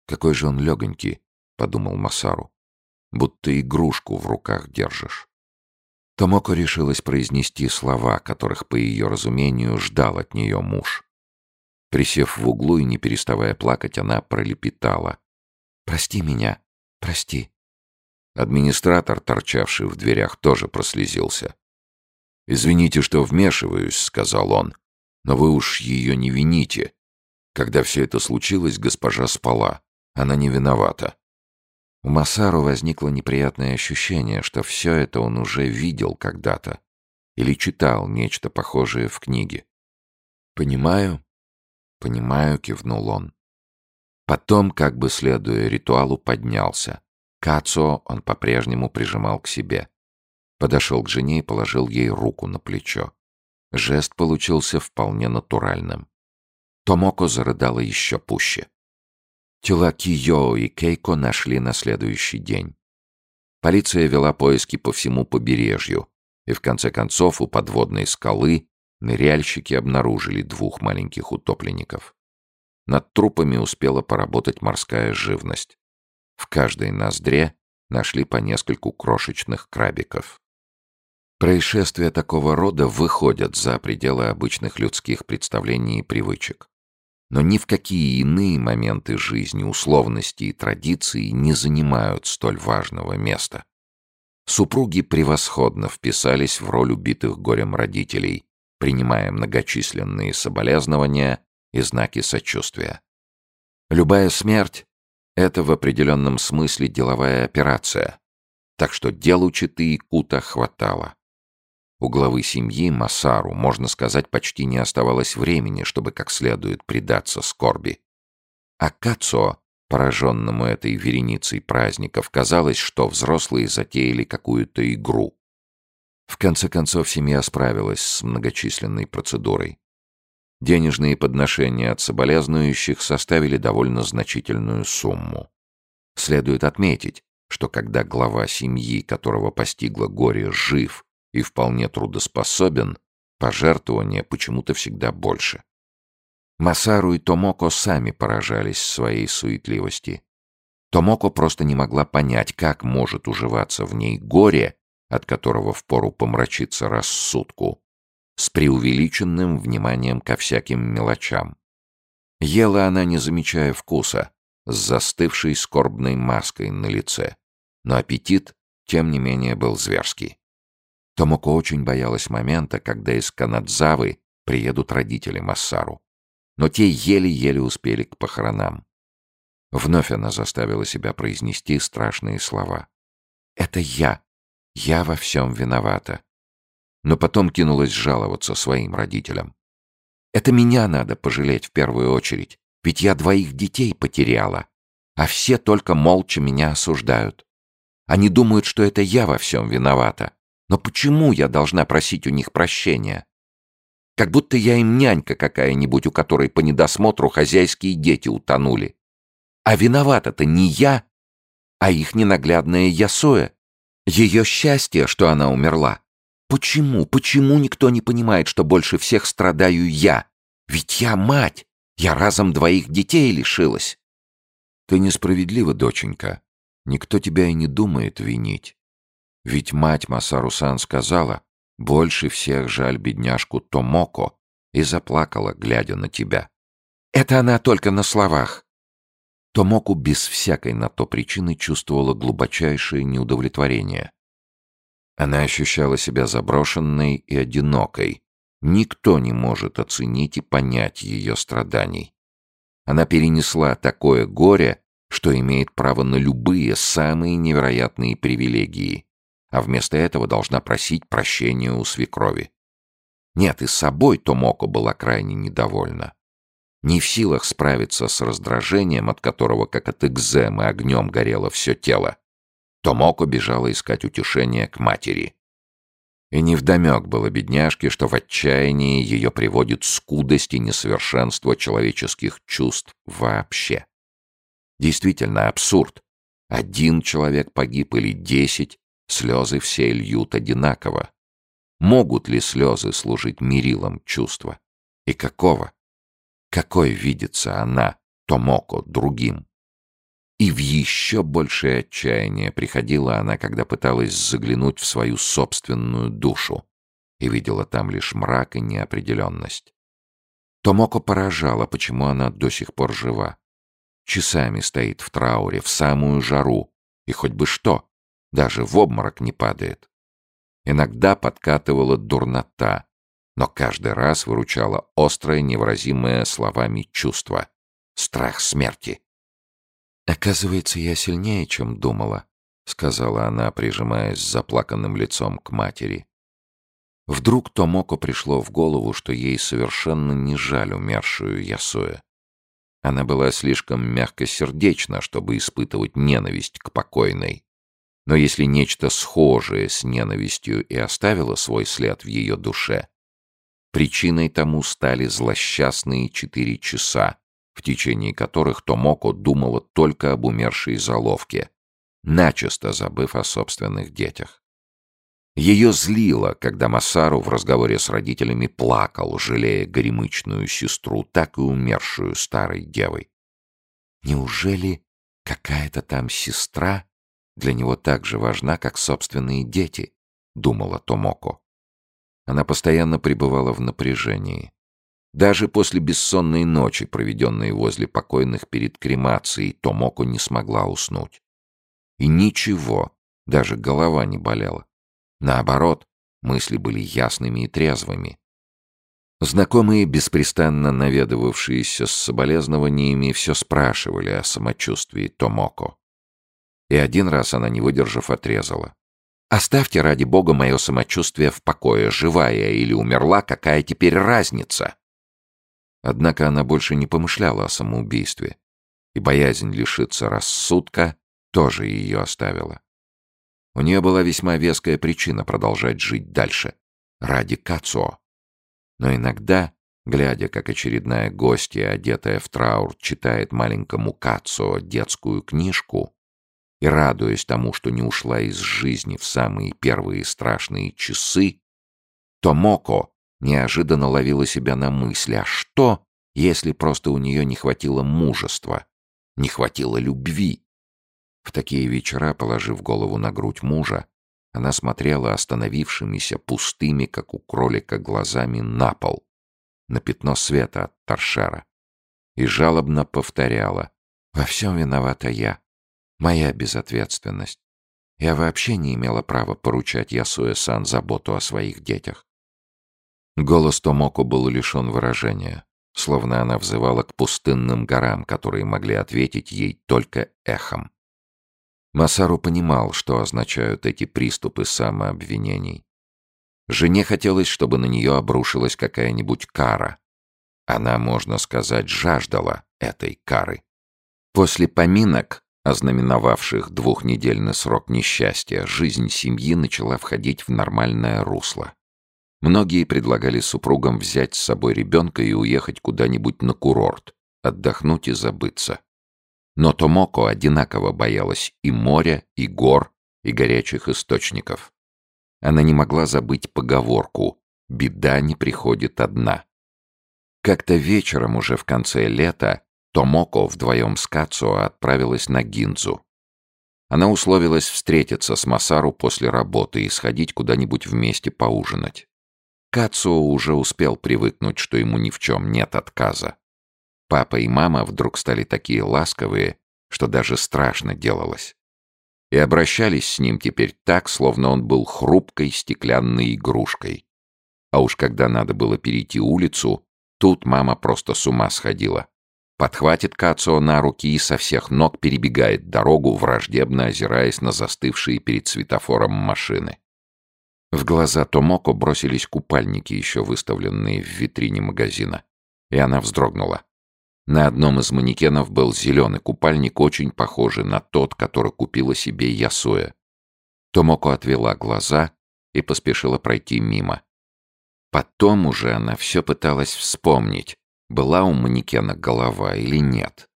«Какой же он легонький», — подумал Масару, — «будто игрушку в руках держишь». Томоко решилась произнести слова, которых, по ее разумению, ждал от нее муж. Присев в углу и не переставая плакать, она пролепетала. «Прости меня, прости». Администратор, торчавший в дверях, тоже прослезился. «Извините, что вмешиваюсь», — сказал он, — «но вы уж ее не вините. Когда все это случилось, госпожа спала. Она не виновата». У Масару возникло неприятное ощущение, что все это он уже видел когда-то или читал нечто похожее в книге. «Понимаю, «Понимаю», — кивнул он. Потом, как бы следуя ритуалу, поднялся. Кацо он по-прежнему прижимал к себе. Подошел к жене и положил ей руку на плечо. Жест получился вполне натуральным. Томоко зарыдала еще пуще. Тела Кио и Кейко нашли на следующий день. Полиция вела поиски по всему побережью, и в конце концов у подводной скалы Ныряльщики обнаружили двух маленьких утопленников. Над трупами успела поработать морская живность. В каждой ноздре нашли по нескольку крошечных крабиков. Происшествия такого рода выходят за пределы обычных людских представлений и привычек. Но ни в какие иные моменты жизни, условности и традиции не занимают столь важного места. Супруги превосходно вписались в роль убитых горем родителей, принимая многочисленные соболезнования и знаки сочувствия. Любая смерть — это в определенном смысле деловая операция, так что делу Читы и Кута хватало. У главы семьи Масару, можно сказать, почти не оставалось времени, чтобы как следует предаться скорби. А Кацо, пораженному этой вереницей праздников, казалось, что взрослые затеяли какую-то игру. В конце концов, семья справилась с многочисленной процедурой. Денежные подношения от соболезнующих составили довольно значительную сумму. Следует отметить, что когда глава семьи, которого постигло горе, жив и вполне трудоспособен, пожертвования почему-то всегда больше. Масару и Томоко сами поражались своей суетливости. Томоко просто не могла понять, как может уживаться в ней горе от которого впору помрачиться рассудку, с преувеличенным вниманием ко всяким мелочам. Ела она, не замечая вкуса, с застывшей скорбной маской на лице, но аппетит, тем не менее, был зверский. Томоко очень боялась момента, когда из Канадзавы приедут родители Массару. Но те еле-еле успели к похоронам. Вновь она заставила себя произнести страшные слова. «Это я я во всем виновата. Но потом кинулась жаловаться своим родителям. Это меня надо пожалеть в первую очередь, ведь я двоих детей потеряла, а все только молча меня осуждают. Они думают, что это я во всем виновата. Но почему я должна просить у них прощения? Как будто я им нянька какая-нибудь, у которой по недосмотру хозяйские дети утонули. А виновата-то не я, а их ненаглядная Ясоя. Ее счастье, что она умерла. Почему, почему никто не понимает, что больше всех страдаю я? Ведь я мать, я разом двоих детей лишилась. Ты несправедлива, доченька. Никто тебя и не думает винить. Ведь мать Масарусан сказала, больше всех жаль бедняжку Томоко, и заплакала, глядя на тебя. Это она только на словах. Томоку без всякой на то причины чувствовала глубочайшее неудовлетворение. Она ощущала себя заброшенной и одинокой. Никто не может оценить и понять ее страданий. Она перенесла такое горе, что имеет право на любые самые невероятные привилегии а вместо этого должна просить прощения у свекрови. Нет, и собой Томоко была крайне недовольна. Не в силах справиться с раздражением, от которого, как от экземы, огнем горело все тело, Томоко бежала искать утешения к матери. И невдомек было бедняжке, что в отчаянии ее приводит скудость и несовершенство человеческих чувств вообще. Действительно абсурд. Один человек погиб или десять, Слезы все льют одинаково. Могут ли слезы служить мерилом чувства? И какого? Какой видится она, Томоко, другим? И в еще большее отчаяние приходила она, когда пыталась заглянуть в свою собственную душу и видела там лишь мрак и неопределенность. Томоко поражала, почему она до сих пор жива. Часами стоит в трауре, в самую жару, и хоть бы что, даже в обморок не падает. Иногда подкатывала дурнота, но каждый раз выручала острое, невыразимое словами чувство — страх смерти. «Оказывается, я сильнее, чем думала», — сказала она, прижимаясь с заплаканным лицом к матери. Вдруг Томоко пришло в голову, что ей совершенно не жаль умершую Ясуя. Она была слишком мягкосердечна, чтобы испытывать ненависть к покойной. Но если нечто схожее с ненавистью и оставило свой след в ее душе, причиной тому стали злосчастные четыре часа, в течение которых Томоко думала только об умершей заловке, начисто забыв о собственных детях. Ее злило, когда Масару в разговоре с родителями плакал, жалея горемычную сестру, так и умершую старой девой. Неужели какая-то там сестра для него так же важна, как собственные дети, думала Томоко. Она постоянно пребывала в напряжении. Даже после бессонной ночи, проведенной возле покойных перед кремацией, Томоко не смогла уснуть. И ничего, даже голова не болела. Наоборот, мысли были ясными и трезвыми. Знакомые, беспрестанно наведывавшиеся с соболезнованиями, все спрашивали о самочувствии Томоко. И один раз она, не выдержав, отрезала. «Оставьте ради бога мое самочувствие в покое, живая или умерла, какая теперь разница?» Однако она больше не помышляла о самоубийстве, и боязнь лишиться рассудка тоже ее оставила. У нее была весьма веская причина продолжать жить дальше. Ради Кацуо. Но иногда, глядя, как очередная гостья, одетая в траур, читает маленькому Кацуо детскую книжку, и, радуясь тому, что не ушла из жизни в самые первые страшные часы, Томоко неожиданно ловила себя на мысли, а что, если просто у нее не хватило мужества, не хватило любви? В такие вечера, положив голову на грудь мужа, она смотрела остановившимися, пустыми, как у кролика, глазами на пол, на пятно света от торшера, и жалобно повторяла «Во всем виновата я. Моя безответственность. Я вообще не имела права поручать Ясуэ-сан заботу о своих детях. Голос Томоко был лишен выражения, словно она взывала к пустынным горам, которые могли ответить ей только эхом. Масару понимал, что означают эти приступы самообвинений. Жене хотелось, чтобы на нее обрушилась какая-нибудь кара. Она, можно сказать, жаждала этой кары. После поминок ознаменовавших двухнедельный срок несчастья, жизнь семьи начала входить в нормальное русло. Многие предлагали супругам взять с собой ребенка и уехать куда-нибудь на курорт, отдохнуть и забыться. Но Томоко одинаково боялась и моря, и гор, и горячих источников. Она не могла забыть поговорку «беда не приходит одна». Как-то вечером уже в конце лета Томоко вдвоем с Кацуо отправилась на Гинзу. Она условилась встретиться с Масару после работы и сходить куда-нибудь вместе поужинать. Кацуо уже успел привыкнуть, что ему ни в чем нет отказа. Папа и мама вдруг стали такие ласковые, что даже страшно делалось. И обращались с ним теперь так, словно он был хрупкой стеклянной игрушкой. А уж когда надо было перейти улицу, тут мама просто с ума сходила подхватит Кацо на руки и со всех ног перебегает дорогу, враждебно озираясь на застывшие перед светофором машины. В глаза Томоко бросились купальники, еще выставленные в витрине магазина. И она вздрогнула. На одном из манекенов был зеленый купальник, очень похожий на тот, который купила себе Ясуя. Томоко отвела глаза и поспешила пройти мимо. Потом уже она все пыталась вспомнить, была у манекена голова или нет.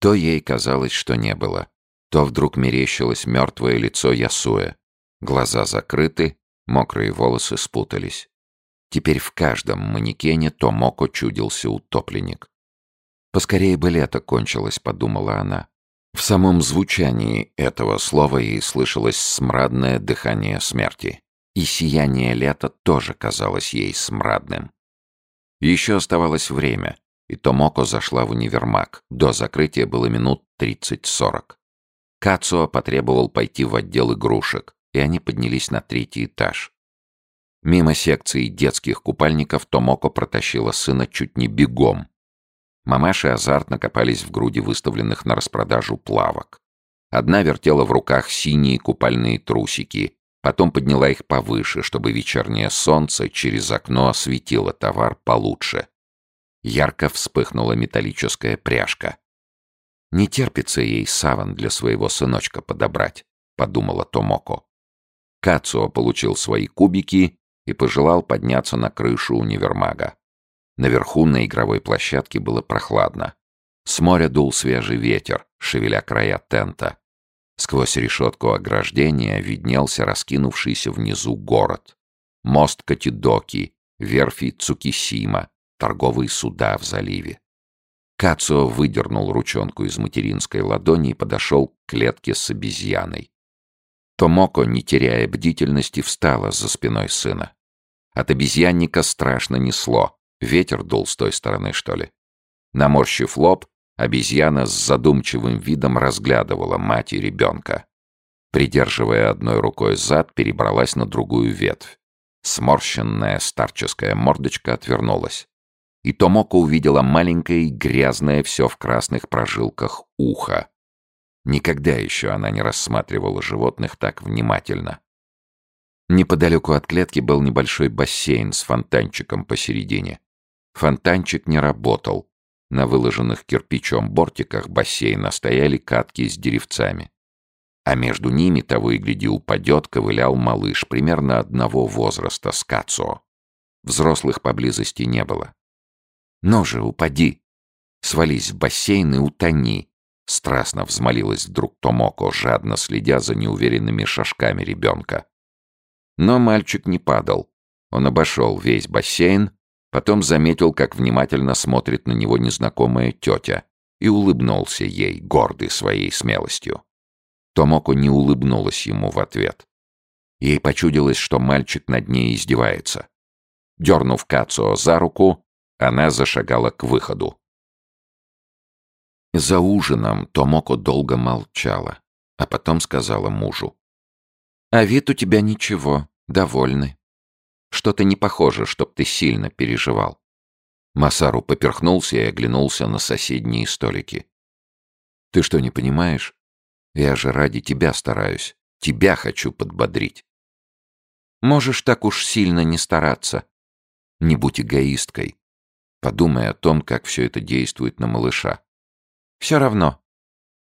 То ей казалось, что не было, то вдруг мерещилось мертвое лицо Ясуэ. Глаза закрыты, мокрые волосы спутались. Теперь в каждом манекене Томоко чудился утопленник. «Поскорее бы лето кончилось», — подумала она. В самом звучании этого слова ей слышалось смрадное дыхание смерти. И сияние лета тоже казалось ей смрадным. Еще оставалось время, и Томоко зашла в универмаг. До закрытия было минут 30-40. Кацуо потребовал пойти в отдел игрушек, и они поднялись на третий этаж. Мимо секции детских купальников Томоко протащила сына чуть не бегом. Мамаши азартно копались в груди выставленных на распродажу плавок. Одна вертела в руках синие купальные трусики, Потом подняла их повыше, чтобы вечернее солнце через окно осветило товар получше. Ярко вспыхнула металлическая пряжка. «Не терпится ей саван для своего сыночка подобрать», — подумала Томоко. Кацуо получил свои кубики и пожелал подняться на крышу универмага. Наверху на игровой площадке было прохладно. С моря дул свежий ветер, шевеля края тента. Сквозь решетку ограждения виднелся раскинувшийся внизу город. Мост Катидоки, верфи Цукисима, торговые суда в заливе. Кацуо выдернул ручонку из материнской ладони и подошел к клетке с обезьяной. Томоко, не теряя бдительности, встала за спиной сына. От обезьянника страшно несло. Ветер дул с той стороны, что ли. Наморщив лоб, Обезьяна с задумчивым видом разглядывала мать и ребенка. Придерживая одной рукой зад, перебралась на другую ветвь. Сморщенная старческая мордочка отвернулась. И Томоко увидела маленькое и грязное все в красных прожилках ухо. Никогда еще она не рассматривала животных так внимательно. Неподалеку от клетки был небольшой бассейн с фонтанчиком посередине. Фонтанчик не работал, на выложенных кирпичом бортиках бассейна стояли катки с деревцами. А между ними, того и гляди, упадет, ковылял малыш примерно одного возраста с Кацо. Взрослых поблизости не было. «Ну же, упади! Свались в бассейн и утони!» Страстно взмолилась вдруг Томоко, жадно следя за неуверенными шажками ребенка. Но мальчик не падал. Он обошел весь бассейн Потом заметил, как внимательно смотрит на него незнакомая тетя, и улыбнулся ей, гордый своей смелостью. Томоко не улыбнулась ему в ответ. Ей почудилось, что мальчик над ней издевается. Дернув Кацуо за руку, она зашагала к выходу. За ужином Томоко долго молчала, а потом сказала мужу. «А вид у тебя ничего, довольный. Что-то не похоже, чтоб ты сильно переживал. Масару поперхнулся и оглянулся на соседние столики. «Ты что, не понимаешь? Я же ради тебя стараюсь. Тебя хочу подбодрить». «Можешь так уж сильно не стараться. Не будь эгоисткой. Подумай о том, как все это действует на малыша. Все равно.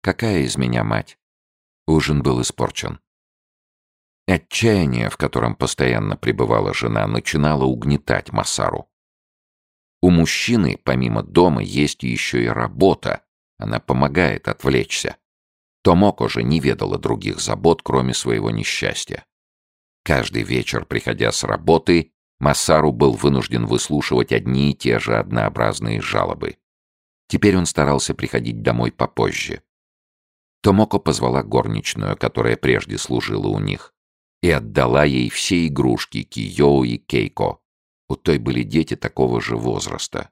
Какая из меня мать? Ужин был испорчен. Отчаяние, в котором постоянно пребывала жена, начинало угнетать Масару. У мужчины, помимо дома, есть еще и работа. Она помогает отвлечься. Томоко же не ведала других забот, кроме своего несчастья. Каждый вечер, приходя с работы, Масару был вынужден выслушивать одни и те же однообразные жалобы. Теперь он старался приходить домой попозже. Томоко позвала горничную, которая прежде служила у них и отдала ей все игрушки Кио и Кейко. У той были дети такого же возраста.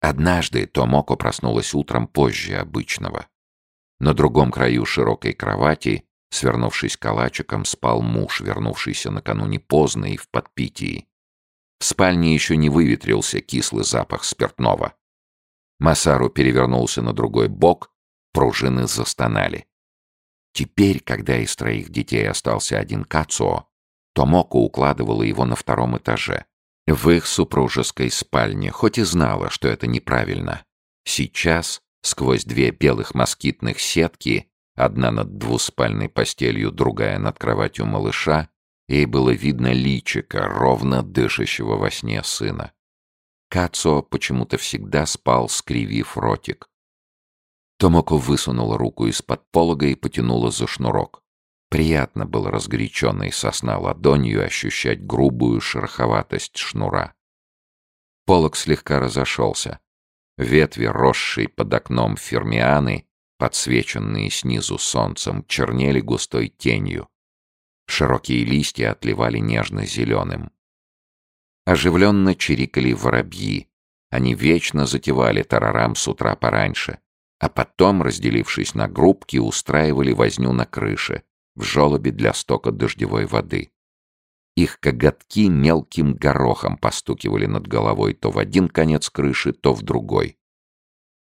Однажды Томоко проснулась утром позже обычного. На другом краю широкой кровати, свернувшись калачиком, спал муж, вернувшийся накануне поздно и в подпитии. В спальне еще не выветрился кислый запах спиртного. Масару перевернулся на другой бок, пружины застонали. Теперь, когда из троих детей остался один Кацуо, Томоко укладывала его на втором этаже, в их супружеской спальне, хоть и знала, что это неправильно. Сейчас, сквозь две белых москитных сетки, одна над двуспальной постелью, другая над кроватью малыша, ей было видно личика, ровно дышащего во сне сына. Кацо почему-то всегда спал, скривив ротик. Томоко высунула руку из-под полога и потянула за шнурок. Приятно было разгоряченной сосна ладонью ощущать грубую шероховатость шнура. Полог слегка разошелся. Ветви, росшие под окном фермианы, подсвеченные снизу солнцем, чернели густой тенью. Широкие листья отливали нежно-зеленым. Оживленно чирикали воробьи. Они вечно затевали тарарам с утра пораньше а потом, разделившись на группки, устраивали возню на крыше, в желобе для стока дождевой воды. Их коготки мелким горохом постукивали над головой то в один конец крыши, то в другой.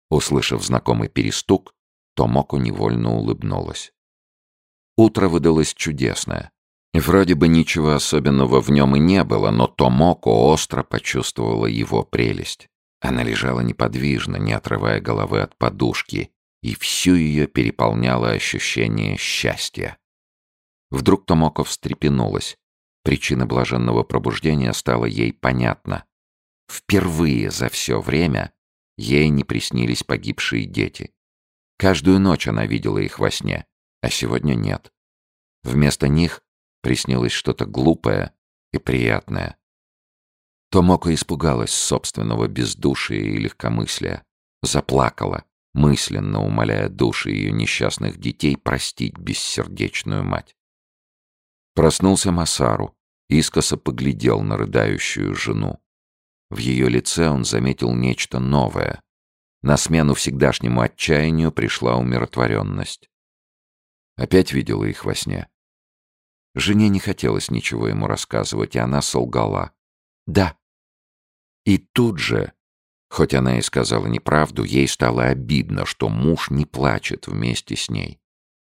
Услышав знакомый перестук, Томоко невольно улыбнулась. Утро выдалось чудесное. Вроде бы ничего особенного в нем и не было, но Томоко остро почувствовала его прелесть. Она лежала неподвижно, не отрывая головы от подушки, и всю ее переполняло ощущение счастья. Вдруг Томоко встрепенулась. Причина блаженного пробуждения стала ей понятна. Впервые за все время ей не приснились погибшие дети. Каждую ночь она видела их во сне, а сегодня нет. Вместо них приснилось что-то глупое и приятное. Томоко испугалась собственного бездушия и легкомыслия. Заплакала, мысленно умоляя души ее несчастных детей простить бессердечную мать. Проснулся Масару, искоса поглядел на рыдающую жену. В ее лице он заметил нечто новое. На смену всегдашнему отчаянию пришла умиротворенность. Опять видела их во сне. Жене не хотелось ничего ему рассказывать, и она солгала. «Да, и тут же, хоть она и сказала неправду, ей стало обидно, что муж не плачет вместе с ней.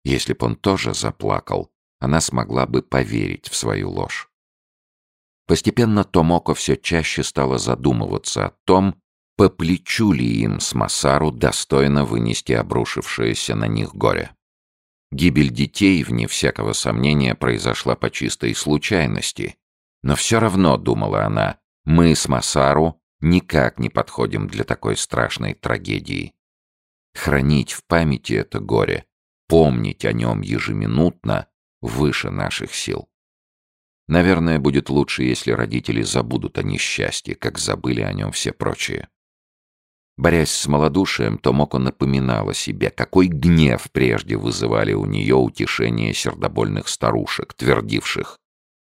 Если бы он тоже заплакал, она смогла бы поверить в свою ложь. Постепенно Томоко все чаще стала задумываться о том, по плечу ли им с Масару достойно вынести обрушившееся на них горе. Гибель детей, вне всякого сомнения, произошла по чистой случайности. Но все равно, думала она, мы с Масару никак не подходим для такой страшной трагедии. Хранить в памяти это горе, помнить о нем ежеминутно выше наших сил. Наверное, будет лучше, если родители забудут о несчастье, как забыли о нем все прочие. Борясь с малодушием, Томоко напоминала себе, какой гнев прежде вызывали у нее утешение сердобольных старушек, твердивших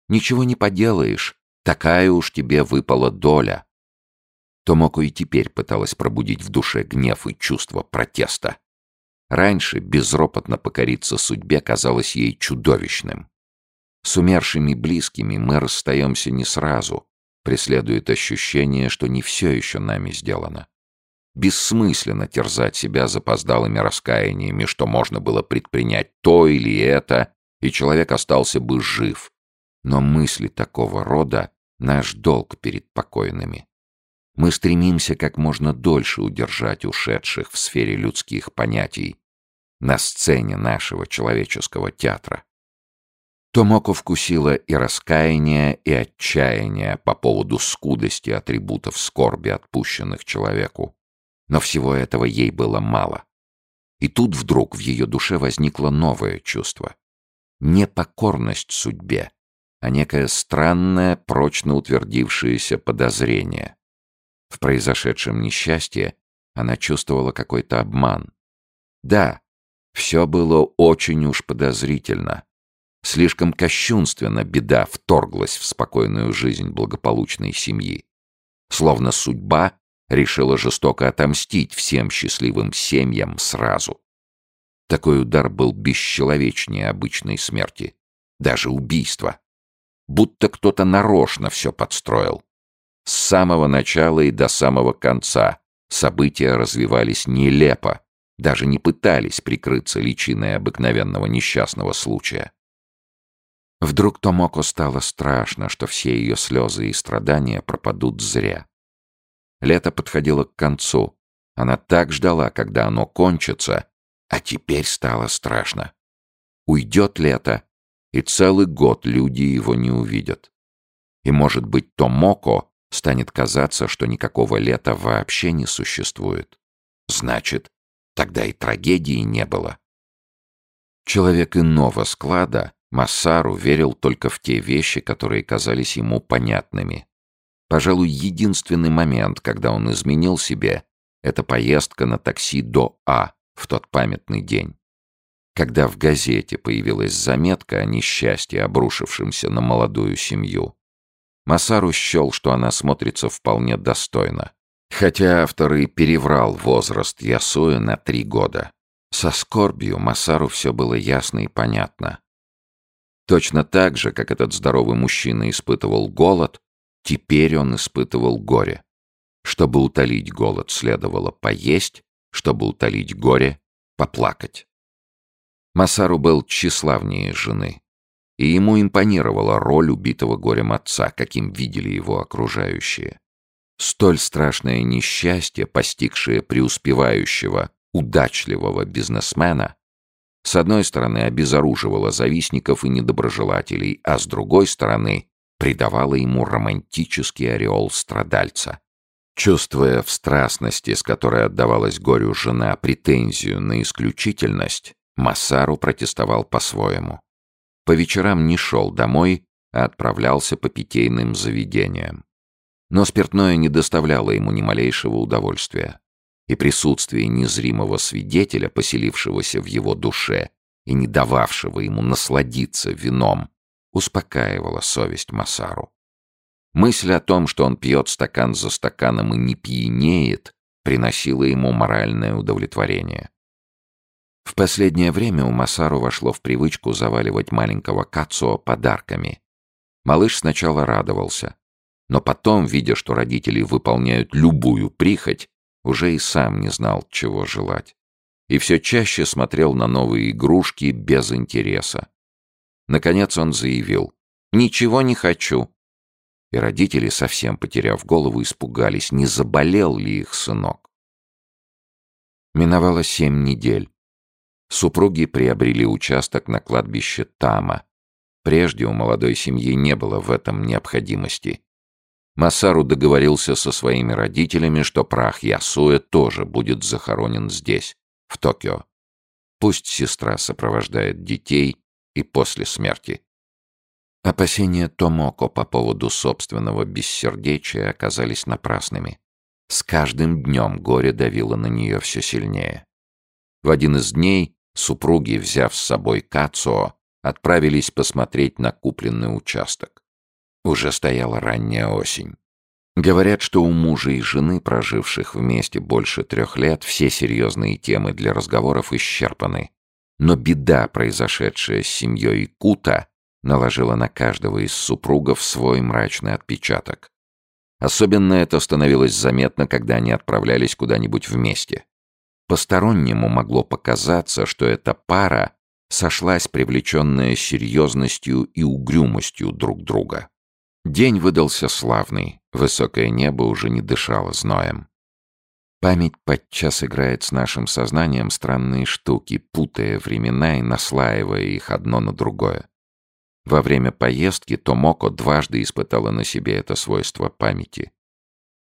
«Ничего не поделаешь, Такая уж тебе выпала доля. Томоко и теперь пыталась пробудить в душе гнев и чувство протеста. Раньше безропотно покориться судьбе казалось ей чудовищным. С умершими близкими мы расстаемся не сразу, преследует ощущение, что не все еще нами сделано. Бессмысленно терзать себя запоздалыми раскаяниями, что можно было предпринять то или это, и человек остался бы жив. Но мысли такого рода Наш долг перед покойными. Мы стремимся как можно дольше удержать ушедших в сфере людских понятий, на сцене нашего человеческого театра. Томоко вкусила и раскаяние, и отчаяние по поводу скудости атрибутов скорби, отпущенных человеку. Но всего этого ей было мало. И тут вдруг в ее душе возникло новое чувство. Не покорность судьбе, а некое странное, прочно утвердившееся подозрение. В произошедшем несчастье она чувствовала какой-то обман. Да, все было очень уж подозрительно. Слишком кощунственно беда вторглась в спокойную жизнь благополучной семьи. Словно судьба решила жестоко отомстить всем счастливым семьям сразу. Такой удар был бесчеловечнее обычной смерти, даже убийства. Будто кто-то нарочно все подстроил. С самого начала и до самого конца события развивались нелепо, даже не пытались прикрыться личиной обыкновенного несчастного случая. Вдруг Томоко стало страшно, что все ее слезы и страдания пропадут зря. Лето подходило к концу. Она так ждала, когда оно кончится, а теперь стало страшно. Уйдет лето, и целый год люди его не увидят. И, может быть, Томоко станет казаться, что никакого лета вообще не существует. Значит, тогда и трагедии не было. Человек иного склада, Массару, верил только в те вещи, которые казались ему понятными. Пожалуй, единственный момент, когда он изменил себе, это поездка на такси до А в тот памятный день. Когда в газете появилась заметка о несчастье, обрушившемся на молодую семью, Масару счел, что она смотрится вполне достойно. Хотя автор и переврал возраст Ясуя на три года. Со скорбью Масару все было ясно и понятно. Точно так же, как этот здоровый мужчина испытывал голод, Теперь он испытывал горе. Чтобы утолить голод, следовало поесть, чтобы утолить горе — поплакать. Масару был тщеславнее жены, и ему импонировала роль убитого горем отца, каким видели его окружающие. Столь страшное несчастье, постигшее преуспевающего, удачливого бизнесмена, с одной стороны обезоруживало завистников и недоброжелателей, а с другой стороны придавала ему романтический ореол страдальца. Чувствуя в страстности, с которой отдавалась горю жена, претензию на исключительность, Массару протестовал по-своему. По вечерам не шел домой, а отправлялся по питейным заведениям. Но спиртное не доставляло ему ни малейшего удовольствия, и присутствие незримого свидетеля, поселившегося в его душе и не дававшего ему насладиться вином, успокаивала совесть Масару. Мысль о том, что он пьет стакан за стаканом и не пьянеет, приносила ему моральное удовлетворение. В последнее время у Масару вошло в привычку заваливать маленького Кацуо подарками. Малыш сначала радовался, но потом, видя, что родители выполняют любую прихоть, уже и сам не знал, чего желать. И все чаще смотрел на новые игрушки без интереса. Наконец он заявил «Ничего не хочу». И родители, совсем потеряв голову, испугались, не заболел ли их сынок. Миновало семь недель. Супруги приобрели участок на кладбище Тама. Прежде у молодой семьи не было в этом необходимости. Масару договорился со своими родителями, что прах Ясуэ тоже будет захоронен здесь, в Токио. Пусть сестра сопровождает детей и после смерти. Опасения Томоко по поводу собственного бессердечия оказались напрасными. С каждым днем горе давило на нее все сильнее. В один из дней супруги, взяв с собой Кацуо, отправились посмотреть на купленный участок. Уже стояла ранняя осень. Говорят, что у мужа и жены, проживших вместе больше трех лет, все серьезные темы для разговоров исчерпаны, но беда, произошедшая с семьей Кута, наложила на каждого из супругов свой мрачный отпечаток. Особенно это становилось заметно, когда они отправлялись куда-нибудь вместе. Постороннему могло показаться, что эта пара сошлась привлеченная серьезностью и угрюмостью друг друга. День выдался славный, высокое небо уже не дышало зноем. Память подчас играет с нашим сознанием странные штуки, путая времена и наслаивая их одно на другое. Во время поездки Томоко дважды испытала на себе это свойство памяти.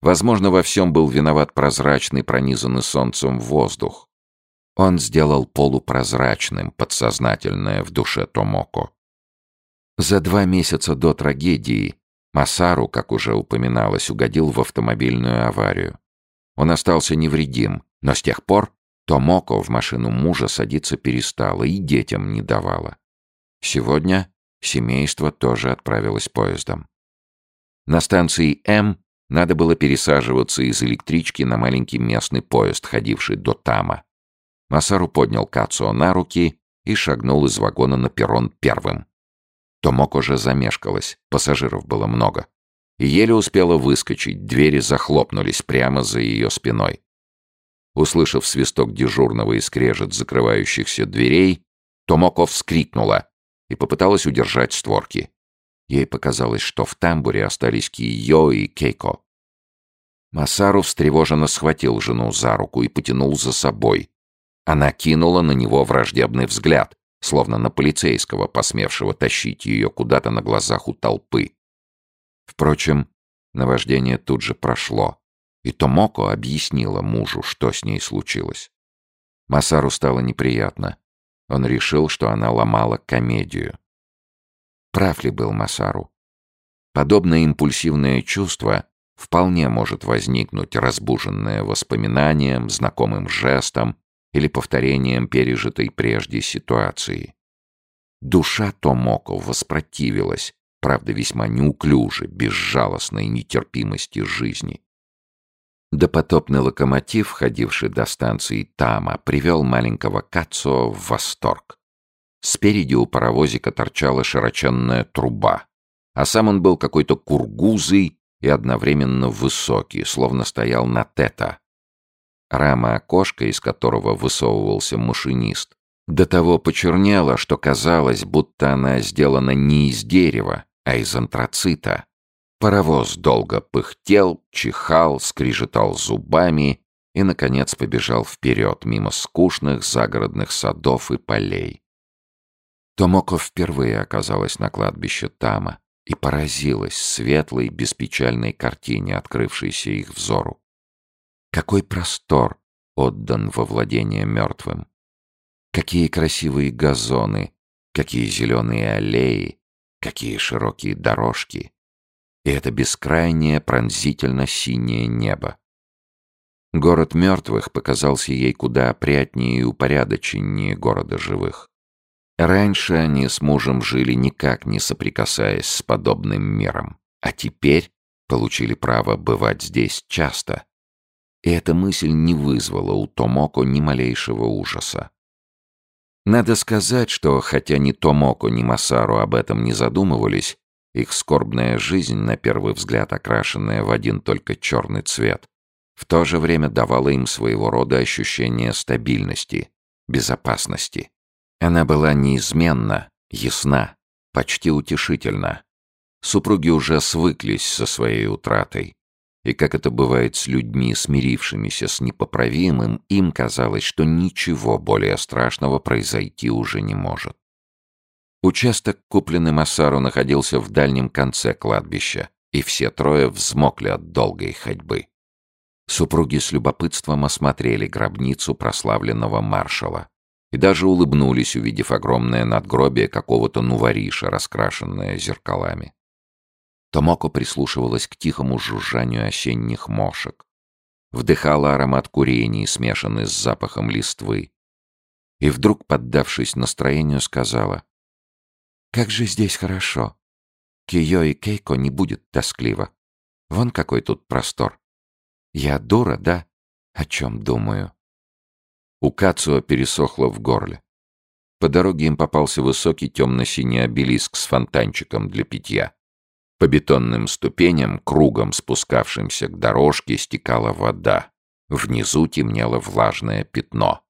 Возможно, во всем был виноват прозрачный, пронизанный солнцем воздух. Он сделал полупрозрачным подсознательное в душе Томоко. За два месяца до трагедии Масару, как уже упоминалось, угодил в автомобильную аварию. Он остался невредим, но с тех пор Томоко в машину мужа садиться перестала и детям не давала. Сегодня семейство тоже отправилось поездом. На станции М надо было пересаживаться из электрички на маленький местный поезд, ходивший до Тама. Масару поднял Кацуо на руки и шагнул из вагона на перрон первым. Томок уже замешкалась, пассажиров было много. Еле успела выскочить, двери захлопнулись прямо за ее спиной. Услышав свисток дежурного и скрежет закрывающихся дверей, Томоко вскрикнула и попыталась удержать створки. Ей показалось, что в тамбуре остались Кио и Кейко. Масару встревоженно схватил жену за руку и потянул за собой. Она кинула на него враждебный взгляд, словно на полицейского, посмевшего тащить ее куда-то на глазах у толпы. Впрочем, наваждение тут же прошло, и Томоко объяснила мужу, что с ней случилось. Масару стало неприятно. Он решил, что она ломала комедию. Прав ли был Масару? Подобное импульсивное чувство вполне может возникнуть, разбуженное воспоминанием, знакомым жестом или повторением пережитой прежде ситуации. Душа Томоко воспротивилась, правда весьма неуклюже, безжалостной нетерпимости жизни. Допотопный локомотив, ходивший до станции Тама, привел маленького Кацо в восторг. Спереди у паровозика торчала широченная труба, а сам он был какой-то кургузый и одновременно высокий, словно стоял на тета. Рама окошка, из которого высовывался машинист, до того почернела, что казалось, будто она сделана не из дерева, а из антрацита. Паровоз долго пыхтел, чихал, скрижетал зубами и, наконец, побежал вперед, мимо скучных загородных садов и полей. Томоко впервые оказалась на кладбище Тама и поразилась светлой, беспечальной картине, открывшейся их взору. Какой простор отдан во владение мертвым! Какие красивые газоны, какие зеленые аллеи, какие широкие дорожки! И это бескрайнее пронзительно-синее небо. Город мертвых показался ей куда опрятнее и упорядоченнее города живых. Раньше они с мужем жили никак не соприкасаясь с подобным миром, а теперь получили право бывать здесь часто. И эта мысль не вызвала у Томоко ни малейшего ужаса. Надо сказать, что хотя ни Томоко, ни Масару об этом не задумывались, их скорбная жизнь, на первый взгляд окрашенная в один только черный цвет, в то же время давала им своего рода ощущение стабильности, безопасности. Она была неизменна, ясна, почти утешительна. Супруги уже свыклись со своей утратой. И как это бывает с людьми, смирившимися с непоправимым, им казалось, что ничего более страшного произойти уже не может. Участок, купленный Массару, находился в дальнем конце кладбища, и все трое взмокли от долгой ходьбы. Супруги с любопытством осмотрели гробницу прославленного маршала и даже улыбнулись, увидев огромное надгробие какого-то нувариша, раскрашенное зеркалами. Томоко прислушивалась к тихому жужжанию осенних мошек. Вдыхала аромат курений, смешанный с запахом листвы. И вдруг, поддавшись настроению, сказала, «Как же здесь хорошо! Кио и Кейко не будет тоскливо. Вон какой тут простор. Я дура, да? О чем думаю?» У Кацуа пересохло в горле. По дороге им попался высокий темно-синий обелиск с фонтанчиком для питья. По бетонным ступеням, кругом спускавшимся к дорожке, стекала вода. Внизу темнело влажное пятно.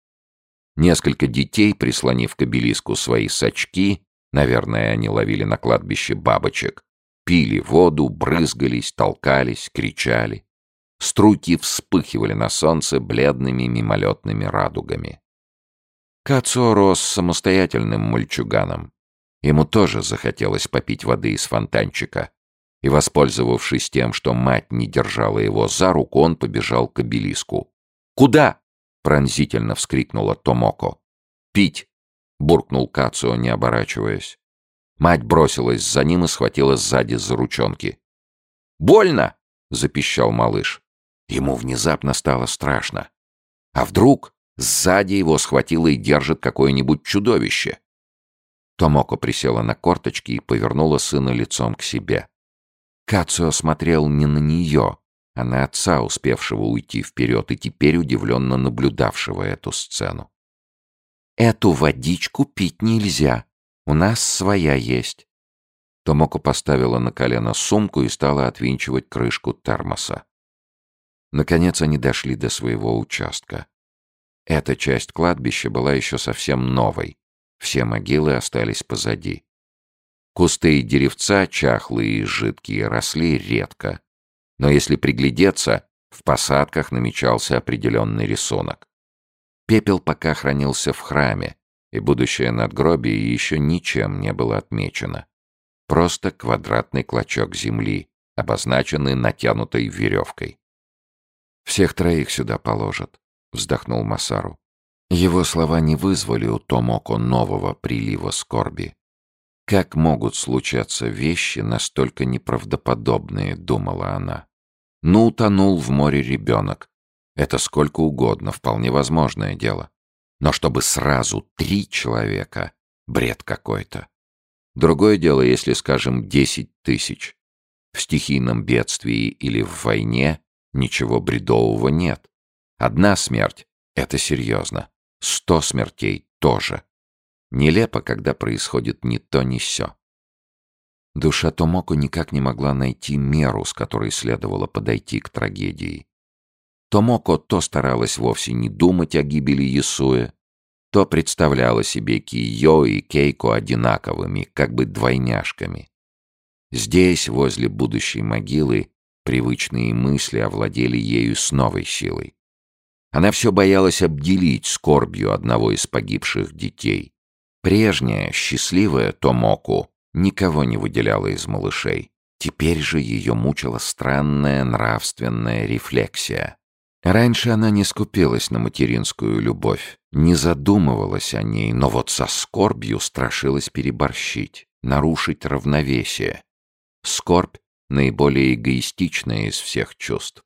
Несколько детей, прислонив к обелиску свои сачки, наверное, они ловили на кладбище бабочек, пили воду, брызгались, толкались, кричали. Струйки вспыхивали на солнце бледными мимолетными радугами. Кацо рос самостоятельным мальчуганом. Ему тоже захотелось попить воды из фонтанчика. И, воспользовавшись тем, что мать не держала его за руку, он побежал к обелиску. «Куда?» — пронзительно вскрикнула Томоко. «Пить!» — буркнул Кацо, не оборачиваясь. Мать бросилась за ним и схватила сзади за ручонки. «Больно!» — запищал малыш. Ему внезапно стало страшно. А вдруг Сзади его схватило и держит какое-нибудь чудовище. Томоко присела на корточки и повернула сына лицом к себе. Кацио смотрел не на нее, а на отца, успевшего уйти вперед и теперь удивленно наблюдавшего эту сцену. «Эту водичку пить нельзя. У нас своя есть». Томоко поставила на колено сумку и стала отвинчивать крышку термоса. Наконец они дошли до своего участка. Эта часть кладбища была еще совсем новой. Все могилы остались позади. Кусты и деревца, чахлые и жидкие, росли редко. Но если приглядеться, в посадках намечался определенный рисунок. Пепел пока хранился в храме, и будущее надгробие еще ничем не было отмечено. Просто квадратный клочок земли, обозначенный натянутой веревкой. Всех троих сюда положат вздохнул Масару. Его слова не вызвали у Томоко нового прилива скорби. «Как могут случаться вещи настолько неправдоподобные?» — думала она. «Ну, утонул в море ребенок. Это сколько угодно, вполне возможное дело. Но чтобы сразу три человека — бред какой-то. Другое дело, если, скажем, десять тысяч. В стихийном бедствии или в войне ничего бредового нет. Одна смерть — это серьезно. Сто смертей тоже. Нелепо, когда происходит ни то, ни сё. Душа Томоко никак не могла найти меру, с которой следовало подойти к трагедии. Томоко то старалась вовсе не думать о гибели Ясуэ, то представляла себе Киё и Кейко одинаковыми, как бы двойняшками. Здесь, возле будущей могилы, привычные мысли овладели ею с новой силой. Она все боялась обделить скорбью одного из погибших детей. Прежняя, счастливая Томоку никого не выделяла из малышей. Теперь же ее мучила странная нравственная рефлексия. Раньше она не скупилась на материнскую любовь, не задумывалась о ней, но вот со скорбью страшилась переборщить, нарушить равновесие. Скорбь — наиболее эгоистичная из всех чувств.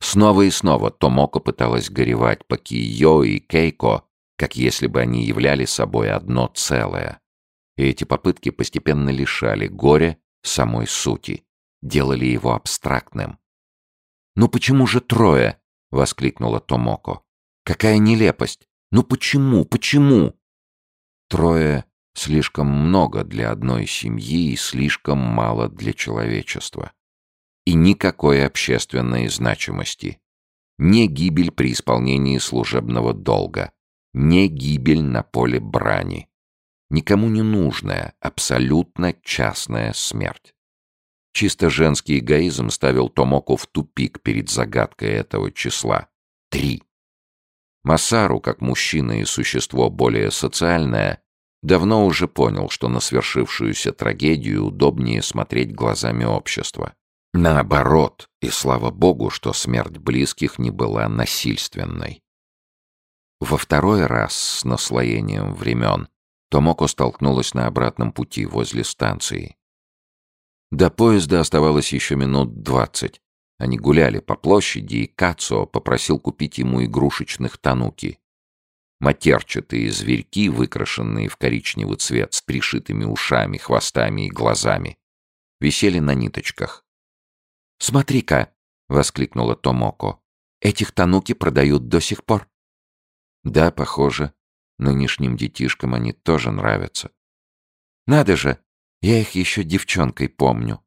Снова и снова Томоко пыталась горевать по Кио и Кейко, как если бы они являли собой одно целое. И эти попытки постепенно лишали горя самой сути, делали его абстрактным. «Ну почему же трое?» — воскликнула Томоко. «Какая нелепость! Ну почему, почему?» Трое слишком много для одной семьи и слишком мало для человечества и никакой общественной значимости. Не гибель при исполнении служебного долга, не гибель на поле брани. Никому не нужная, абсолютно частная смерть. Чисто женский эгоизм ставил Томоку в тупик перед загадкой этого числа. Три. Масару, как мужчина и существо более социальное, давно уже понял, что на свершившуюся трагедию удобнее смотреть глазами общества. Наоборот, и слава богу, что смерть близких не была насильственной. Во второй раз с наслоением времен Томоко столкнулась на обратном пути возле станции. До поезда оставалось еще минут двадцать. Они гуляли по площади, и Кацо попросил купить ему игрушечных тануки. Матерчатые зверьки, выкрашенные в коричневый цвет с пришитыми ушами, хвостами и глазами, висели на ниточках. «Смотри-ка!» — воскликнула Томоко. «Этих тануки продают до сих пор». «Да, похоже. Нынешним детишкам они тоже нравятся». «Надо же! Я их еще девчонкой помню».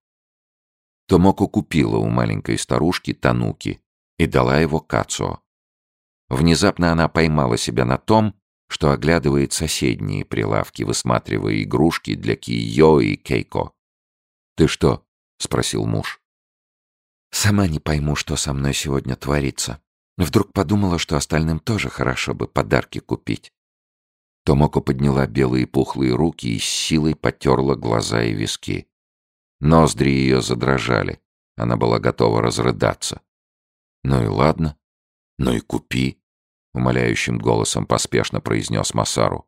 Томоко купила у маленькой старушки тануки и дала его Кацо. Внезапно она поймала себя на том, что оглядывает соседние прилавки, высматривая игрушки для Кио и Кейко. «Ты что?» — спросил муж. Сама не пойму, что со мной сегодня творится. Вдруг подумала, что остальным тоже хорошо бы подарки купить. Томоко подняла белые пухлые руки и с силой потерла глаза и виски. Ноздри ее задрожали. Она была готова разрыдаться. «Ну и ладно. Ну и купи», — умоляющим голосом поспешно произнес Масару.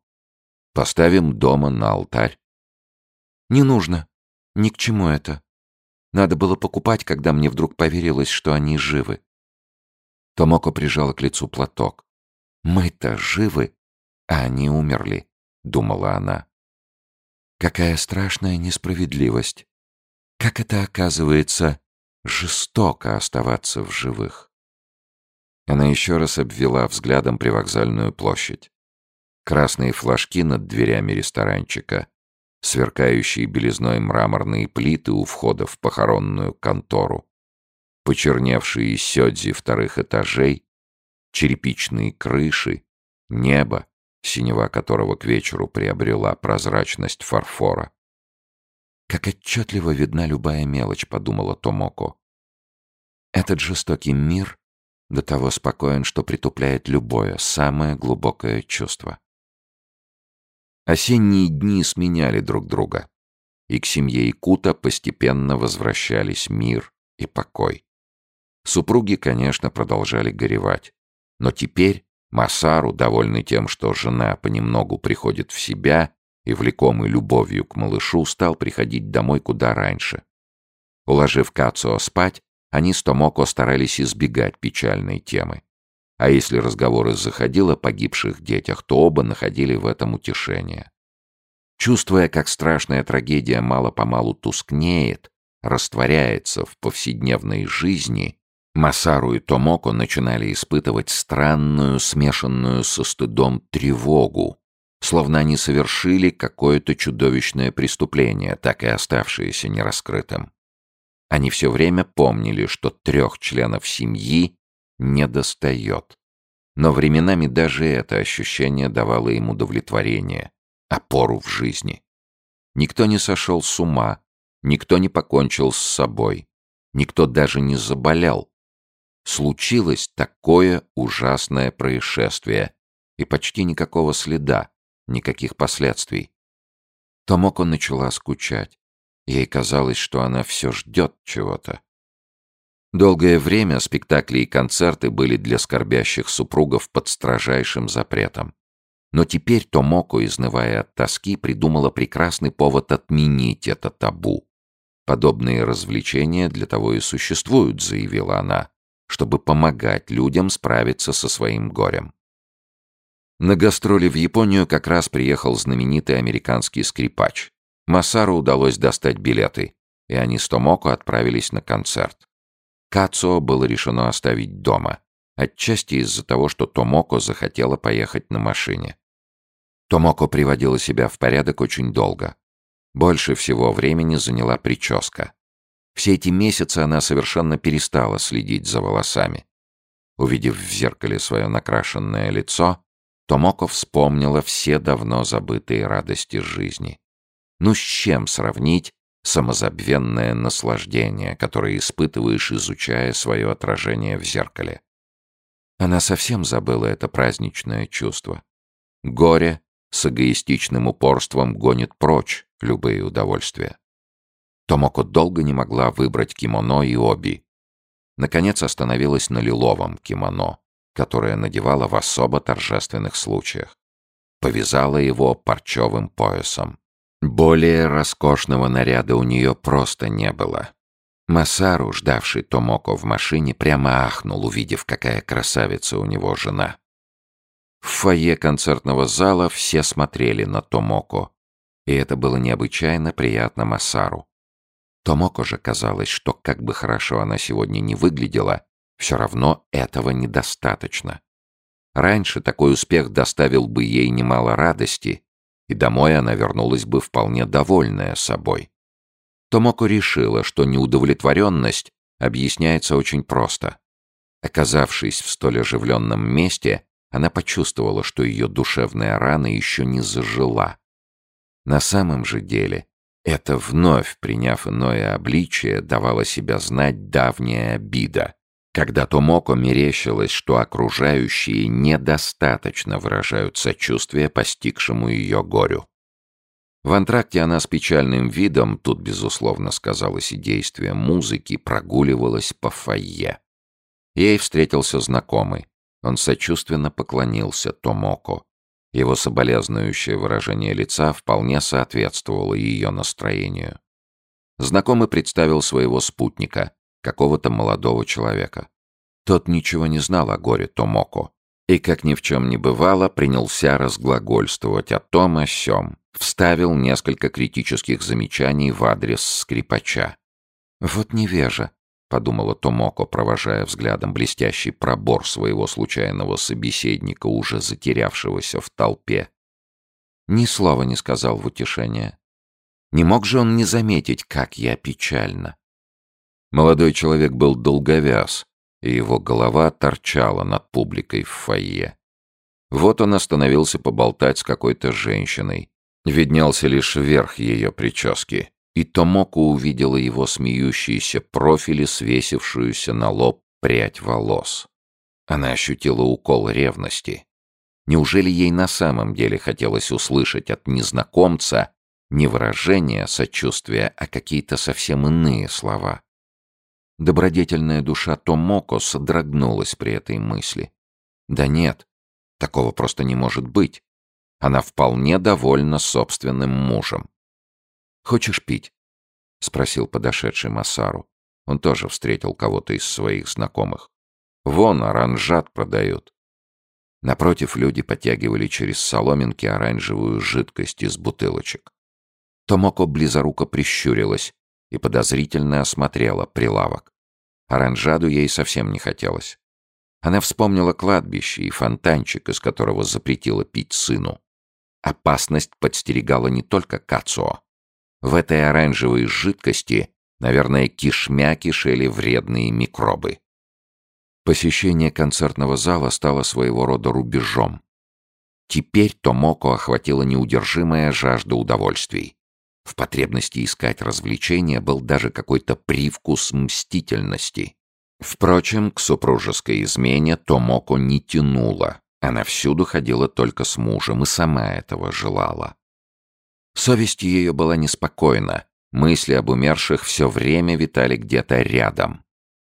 «Поставим дома на алтарь». «Не нужно. Ни к чему это. Надо было покупать, когда мне вдруг поверилось, что они живы». Томоко прижала к лицу платок. «Мы-то живы, а они умерли», — думала она. «Какая страшная несправедливость. Как это оказывается жестоко оставаться в живых?» Она еще раз обвела взглядом привокзальную площадь. Красные флажки над дверями ресторанчика, сверкающие белизной мраморные плиты у входа в похоронную контору, почерневшие сёдзи вторых этажей, черепичные крыши, небо, синева которого к вечеру приобрела прозрачность фарфора. «Как отчетливо видна любая мелочь», — подумала Томоко. «Этот жестокий мир до того спокоен, что притупляет любое, самое глубокое чувство». Осенние дни сменяли друг друга, и к семье Икута постепенно возвращались мир и покой. Супруги, конечно, продолжали горевать, но теперь Масару, довольный тем, что жена понемногу приходит в себя и, влекомый любовью к малышу, стал приходить домой куда раньше. Уложив Кацуо спать, они с Томоко старались избегать печальной темы. А если разговоры заходил о погибших детях, то оба находили в этом утешение. Чувствуя, как страшная трагедия мало-помалу тускнеет, растворяется в повседневной жизни, Масару и Томоко начинали испытывать странную, смешанную со стыдом тревогу, словно они совершили какое-то чудовищное преступление, так и оставшееся нераскрытым. Они все время помнили, что трех членов семьи недостает. Но временами даже это ощущение давало им удовлетворение, опору в жизни. Никто не сошел с ума, никто не покончил с собой, никто даже не заболел, случилось такое ужасное происшествие, и почти никакого следа, никаких последствий. Томоко начала скучать. Ей казалось, что она все ждет чего-то. Долгое время спектакли и концерты были для скорбящих супругов под строжайшим запретом. Но теперь Томоко, изнывая от тоски, придумала прекрасный повод отменить это табу. «Подобные развлечения для того и существуют», — заявила она, чтобы помогать людям справиться со своим горем. На гастроли в Японию как раз приехал знаменитый американский скрипач. Масару удалось достать билеты, и они с Томоко отправились на концерт. Кацуо было решено оставить дома, отчасти из-за того, что Томоко захотела поехать на машине. Томоко приводила себя в порядок очень долго. Больше всего времени заняла прическа. Все эти месяцы она совершенно перестала следить за волосами. Увидев в зеркале свое накрашенное лицо, Томоко вспомнила все давно забытые радости жизни. Ну с чем сравнить самозабвенное наслаждение, которое испытываешь, изучая свое отражение в зеркале? Она совсем забыла это праздничное чувство. Горе с эгоистичным упорством гонит прочь любые удовольствия. Томоко долго не могла выбрать кимоно и оби. Наконец остановилась на лиловом кимоно, которое надевала в особо торжественных случаях. Повязала его парчевым поясом. Более роскошного наряда у нее просто не было. Масару, ждавший Томоко в машине, прямо ахнул, увидев, какая красавица у него жена. В фойе концертного зала все смотрели на Томоко, и это было необычайно приятно Масару. Томоко же казалось, что как бы хорошо она сегодня не выглядела, все равно этого недостаточно. Раньше такой успех доставил бы ей немало радости, и домой она вернулась бы вполне довольная собой. Томоко решила, что неудовлетворенность объясняется очень просто. Оказавшись в столь оживленном месте, она почувствовала, что ее душевная рана еще не зажила. На самом же деле Это вновь, приняв иное обличие, давала себя знать давняя обида, когда Томоко мерещилось, что окружающие недостаточно выражают сочувствие постигшему ее горю. В антракте она с печальным видом, тут, безусловно, сказалось и действие музыки, прогуливалась по фойе. Ей встретился знакомый. Он сочувственно поклонился Томоко. Его соболезнующее выражение лица вполне соответствовало ее настроению. Знакомый представил своего спутника, какого-то молодого человека. Тот ничего не знал о горе Томоко и, как ни в чем не бывало, принялся разглагольствовать о том о сём, вставил несколько критических замечаний в адрес скрипача. «Вот невежа», — подумала Томоко, провожая взглядом блестящий пробор своего случайного собеседника, уже затерявшегося в толпе. Ни слова не сказал в утешение. Не мог же он не заметить, как я печальна. Молодой человек был долговяз, и его голова торчала над публикой в фойе. Вот он остановился поболтать с какой-то женщиной. Виднелся лишь верх ее прически, и Томоко увидела его смеющиеся профили, свесившуюся на лоб прядь волос. Она ощутила укол ревности. Неужели ей на самом деле хотелось услышать от незнакомца не выражение сочувствия, а какие-то совсем иные слова? Добродетельная душа Томоко содрогнулась при этой мысли. Да нет, такого просто не может быть. Она вполне довольна собственным мужем. «Хочешь пить?» — спросил подошедший Масару. Он тоже встретил кого-то из своих знакомых. «Вон, оранжат продают». Напротив люди потягивали через соломинки оранжевую жидкость из бутылочек. Томоко близоруко прищурилась и подозрительно осмотрела прилавок. Оранжаду ей совсем не хотелось. Она вспомнила кладбище и фонтанчик, из которого запретила пить сыну. Опасность подстерегала не только Кацуо. В этой оранжевой жидкости, наверное, кишмя кишели вредные микробы. Посещение концертного зала стало своего рода рубежом. Теперь Томоко охватила неудержимая жажда удовольствий. В потребности искать развлечения был даже какой-то привкус мстительности. Впрочем, к супружеской измене Томоко не тянула. Она всюду ходила только с мужем и сама этого желала. Совесть ее была неспокойна, мысли об умерших все время витали где-то рядом.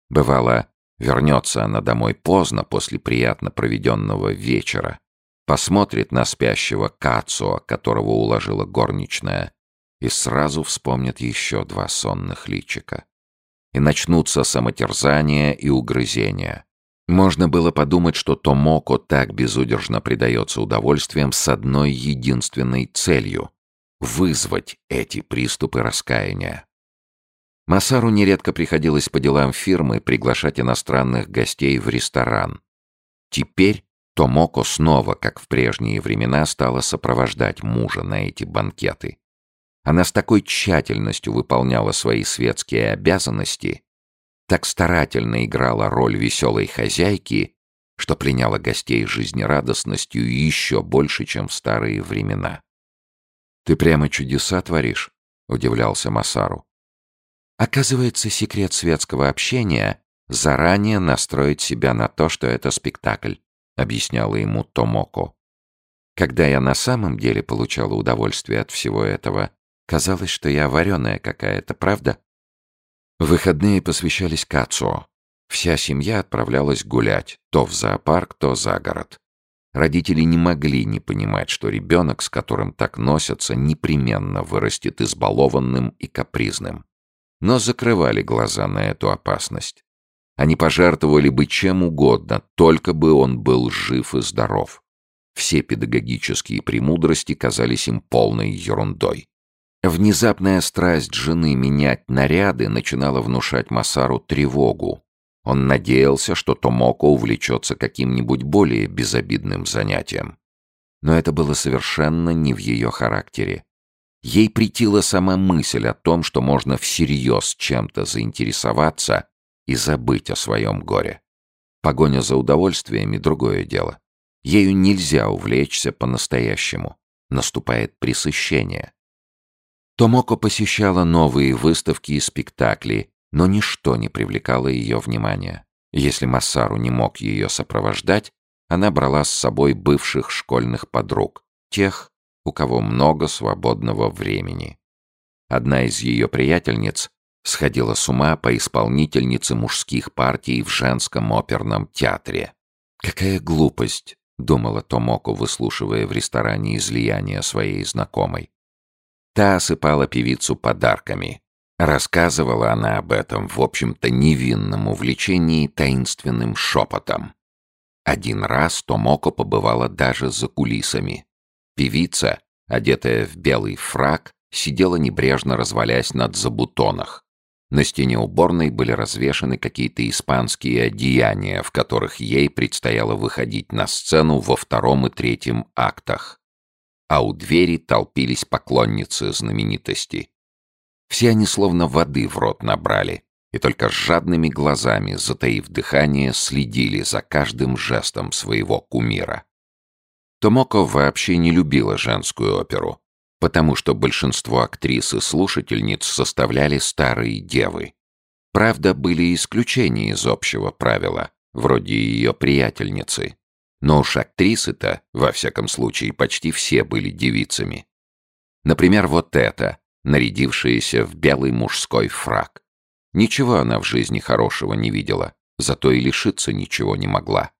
Бывало, вернется она домой поздно после приятно проведенного вечера, посмотрит на спящего Кацуа, которого уложила горничная, и сразу вспомнит еще два сонных личика. И начнутся самотерзания и угрызения. Можно было подумать, что Томоко так безудержно предается удовольствиям с одной единственной целью — вызвать эти приступы раскаяния. Масару нередко приходилось по делам фирмы приглашать иностранных гостей в ресторан. Теперь Томоко снова, как в прежние времена, стала сопровождать мужа на эти банкеты. Она с такой тщательностью выполняла свои светские обязанности, так старательно играла роль веселой хозяйки, что приняла гостей жизнерадостностью еще больше, чем в старые времена. «Ты прямо чудеса творишь?» — удивлялся Масару. Оказывается, секрет светского общения — заранее настроить себя на то, что это спектакль, — объясняла ему Томоко. Когда я на самом деле получала удовольствие от всего этого, казалось, что я вареная какая-то, правда? Выходные посвящались Кацуо. Вся семья отправлялась гулять, то в зоопарк, то за город. Родители не могли не понимать, что ребенок, с которым так носятся, непременно вырастет избалованным и капризным. Но закрывали глаза на эту опасность. Они пожертвовали бы чем угодно, только бы он был жив и здоров. Все педагогические премудрости казались им полной ерундой. Внезапная страсть жены менять наряды начинала внушать Масару тревогу. Он надеялся, что Томоко увлечется каким-нибудь более безобидным занятием. Но это было совершенно не в ее характере. Ей притила сама мысль о том, что можно всерьез чем-то заинтересоваться и забыть о своем горе. Погоня за удовольствиями — другое дело. Ею нельзя увлечься по-настоящему. Наступает пресыщение. Томоко посещала новые выставки и спектакли, но ничто не привлекало ее внимания. Если Массару не мог ее сопровождать, она брала с собой бывших школьных подруг, тех, у кого много свободного времени. Одна из ее приятельниц сходила с ума по исполнительнице мужских партий в женском оперном театре. «Какая глупость!» — думала Томоко, выслушивая в ресторане излияние своей знакомой. Та осыпала певицу подарками. Рассказывала она об этом в общем-то невинном увлечении таинственным шепотом. Один раз Томоко побывала даже за кулисами. Певица, одетая в белый фрак, сидела небрежно развалясь над забутонах. На стене уборной были развешаны какие-то испанские одеяния, в которых ей предстояло выходить на сцену во втором и третьем актах. А у двери толпились поклонницы знаменитости. Все они словно воды в рот набрали, и только с жадными глазами, затаив дыхание, следили за каждым жестом своего кумира. Томоко вообще не любила женскую оперу, потому что большинство актрис и слушательниц составляли старые девы. Правда, были исключения из общего правила, вроде ее приятельницы. Но уж актрисы-то, во всяком случае, почти все были девицами. Например, вот эта, нарядившаяся в белый мужской фрак. Ничего она в жизни хорошего не видела, зато и лишиться ничего не могла.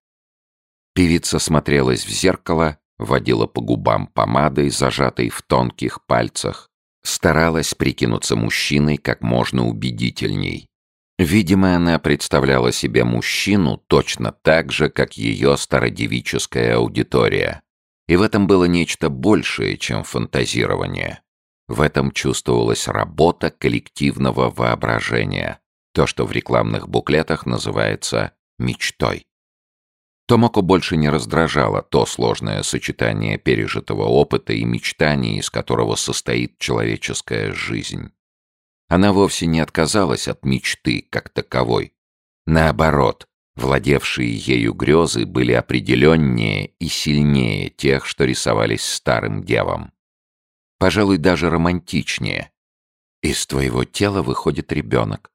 Певица смотрелась в зеркало водила по губам помадой, зажатой в тонких пальцах, старалась прикинуться мужчиной как можно убедительней. Видимо, она представляла себе мужчину точно так же, как ее стародевическая аудитория. И в этом было нечто большее, чем фантазирование. В этом чувствовалась работа коллективного воображения, то, что в рекламных буклетах называется «мечтой». Томоко больше не раздражало то сложное сочетание пережитого опыта и мечтаний, из которого состоит человеческая жизнь. Она вовсе не отказалась от мечты как таковой. Наоборот, владевшие ею грезы были определеннее и сильнее тех, что рисовались старым девам. Пожалуй, даже романтичнее. Из твоего тела выходит ребенок,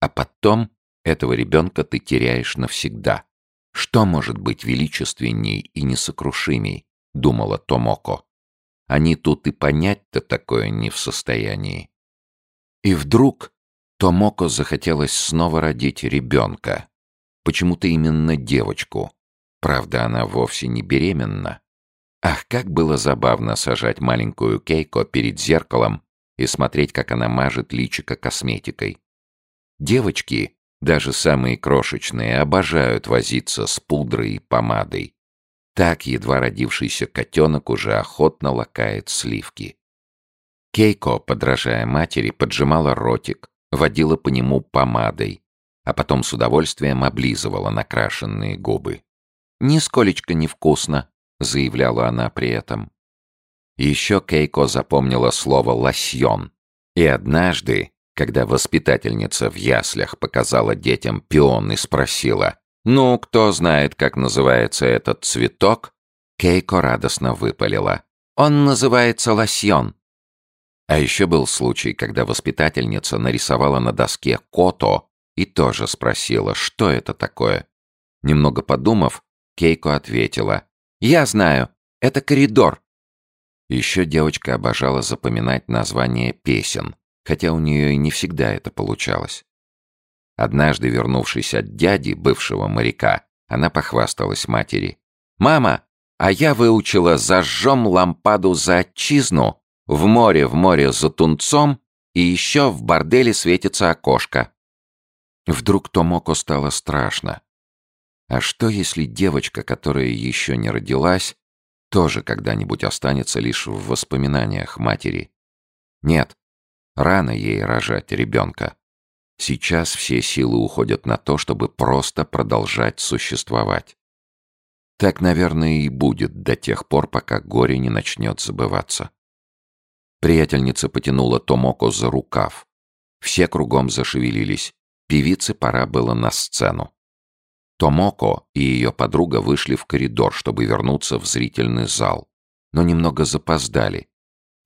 а потом этого ребенка ты теряешь навсегда. Что может быть величественней и несокрушимей, думала Томоко. Они тут и понять-то такое не в состоянии. И вдруг Томоко захотелось снова родить ребенка. Почему-то именно девочку. Правда, она вовсе не беременна. Ах, как было забавно сажать маленькую Кейко перед зеркалом и смотреть, как она мажет личико косметикой. Девочки даже самые крошечные обожают возиться с пудрой и помадой. Так едва родившийся котенок уже охотно лакает сливки. Кейко, подражая матери, поджимала ротик, водила по нему помадой, а потом с удовольствием облизывала накрашенные губы. «Нисколечко невкусно», — заявляла она при этом. Еще Кейко запомнила слово «лосьон», и однажды, когда воспитательница в яслях показала детям пион и спросила, «Ну, кто знает, как называется этот цветок?» Кейко радостно выпалила. «Он называется лосьон». А еще был случай, когда воспитательница нарисовала на доске кото и тоже спросила, что это такое. Немного подумав, Кейко ответила, «Я знаю, это коридор». Еще девочка обожала запоминать названия песен, хотя у нее и не всегда это получалось. Однажды, вернувшись от дяди, бывшего моряка, она похвасталась матери. «Мама, а я выучила «Зажжем лампаду за отчизну», «В море, в море за тунцом» и еще «В борделе светится окошко». Вдруг Томоко стало страшно. А что, если девочка, которая еще не родилась, тоже когда-нибудь останется лишь в воспоминаниях матери? Нет, Рано ей рожать ребенка. Сейчас все силы уходят на то, чтобы просто продолжать существовать. Так, наверное, и будет до тех пор, пока горе не начнет забываться. Приятельница потянула Томоко за рукав. Все кругом зашевелились. Певице пора было на сцену. Томоко и ее подруга вышли в коридор, чтобы вернуться в зрительный зал, но немного запоздали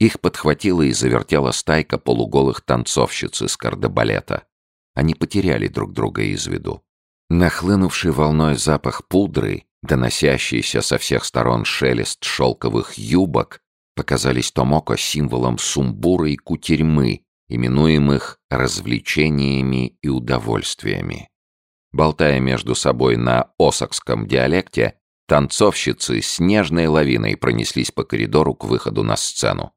Их подхватила и завертела стайка полуголых танцовщиц из кардебалета. Они потеряли друг друга из виду. Нахлынувший волной запах пудры, доносящийся со всех сторон шелест шелковых юбок, показались Томоко символом сумбура и кутерьмы, именуемых развлечениями и удовольствиями. Болтая между собой на осокском диалекте, танцовщицы с нежной лавиной пронеслись по коридору к выходу на сцену.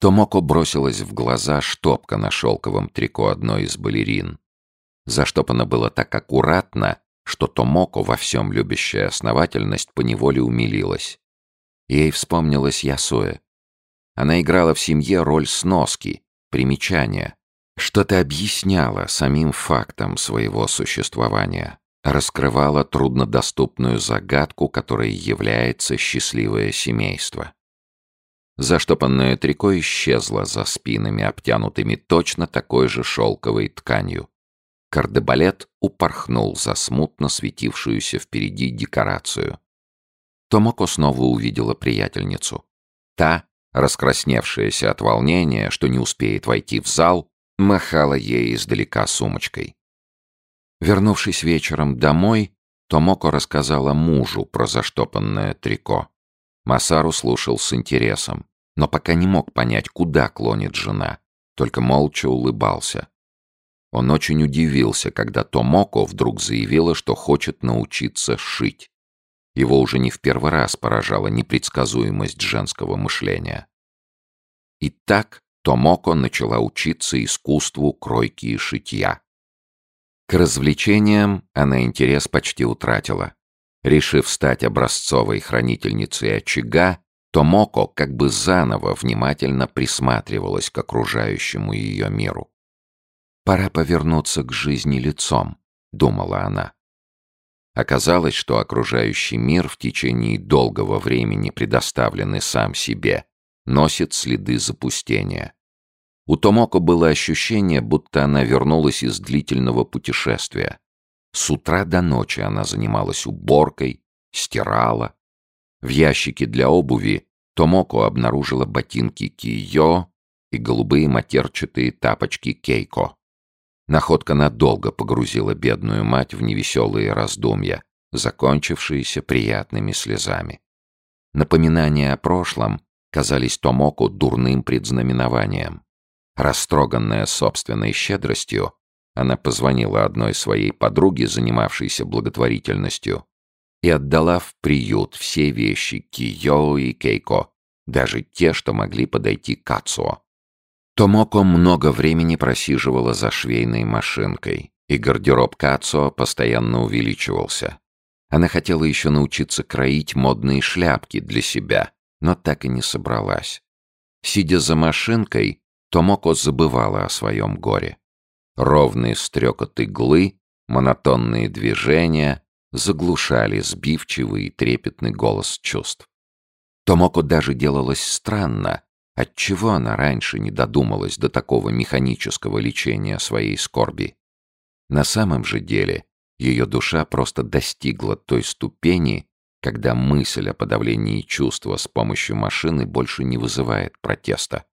Томоко бросилась в глаза штопка на шелковом трико одной из балерин. Заштопано было так аккуратно, что Томоко, во всем любящая основательность, поневоле умилилась. Ей вспомнилась Ясуэ. Она играла в семье роль сноски, примечания, что-то объясняла самим фактом своего существования, раскрывала труднодоступную загадку, которой является счастливое семейство. Заштопанное трико исчезло за спинами, обтянутыми точно такой же шелковой тканью. Кардебалет упорхнул за смутно светившуюся впереди декорацию. Томоко снова увидела приятельницу. Та, раскрасневшаяся от волнения, что не успеет войти в зал, махала ей издалека сумочкой. Вернувшись вечером домой, Томоко рассказала мужу про заштопанное трико. Масару слушал с интересом, но пока не мог понять, куда клонит жена, только молча улыбался. Он очень удивился, когда Томоко вдруг заявила, что хочет научиться шить. Его уже не в первый раз поражала непредсказуемость женского мышления. И так Томоко начала учиться искусству кройки и шитья. К развлечениям она интерес почти утратила. Решив стать образцовой хранительницей очага, Томоко как бы заново внимательно присматривалась к окружающему ее миру. «Пора повернуться к жизни лицом», — думала она. Оказалось, что окружающий мир в течение долгого времени предоставленный сам себе, носит следы запустения. У Томоко было ощущение, будто она вернулась из длительного путешествия. С утра до ночи она занималась уборкой, стирала. В ящике для обуви Томоко обнаружила ботинки Кио и голубые матерчатые тапочки Кейко. Находка надолго погрузила бедную мать в невеселые раздумья, закончившиеся приятными слезами. Напоминания о прошлом казались Томоко дурным предзнаменованием. Растроганная собственной щедростью, она позвонила одной своей подруге, занимавшейся благотворительностью, и отдала в приют все вещи Кио и Кейко, даже те, что могли подойти к Ацуо. Томоко много времени просиживала за швейной машинкой, и гардероб Кацуо постоянно увеличивался. Она хотела еще научиться кроить модные шляпки для себя, но так и не собралась. Сидя за машинкой, Томоко забывала о своем горе. Ровные стрекот иглы, монотонные движения заглушали сбивчивый и трепетный голос чувств. Томоко даже делалось странно, отчего она раньше не додумалась до такого механического лечения своей скорби. На самом же деле ее душа просто достигла той ступени, когда мысль о подавлении чувства с помощью машины больше не вызывает протеста.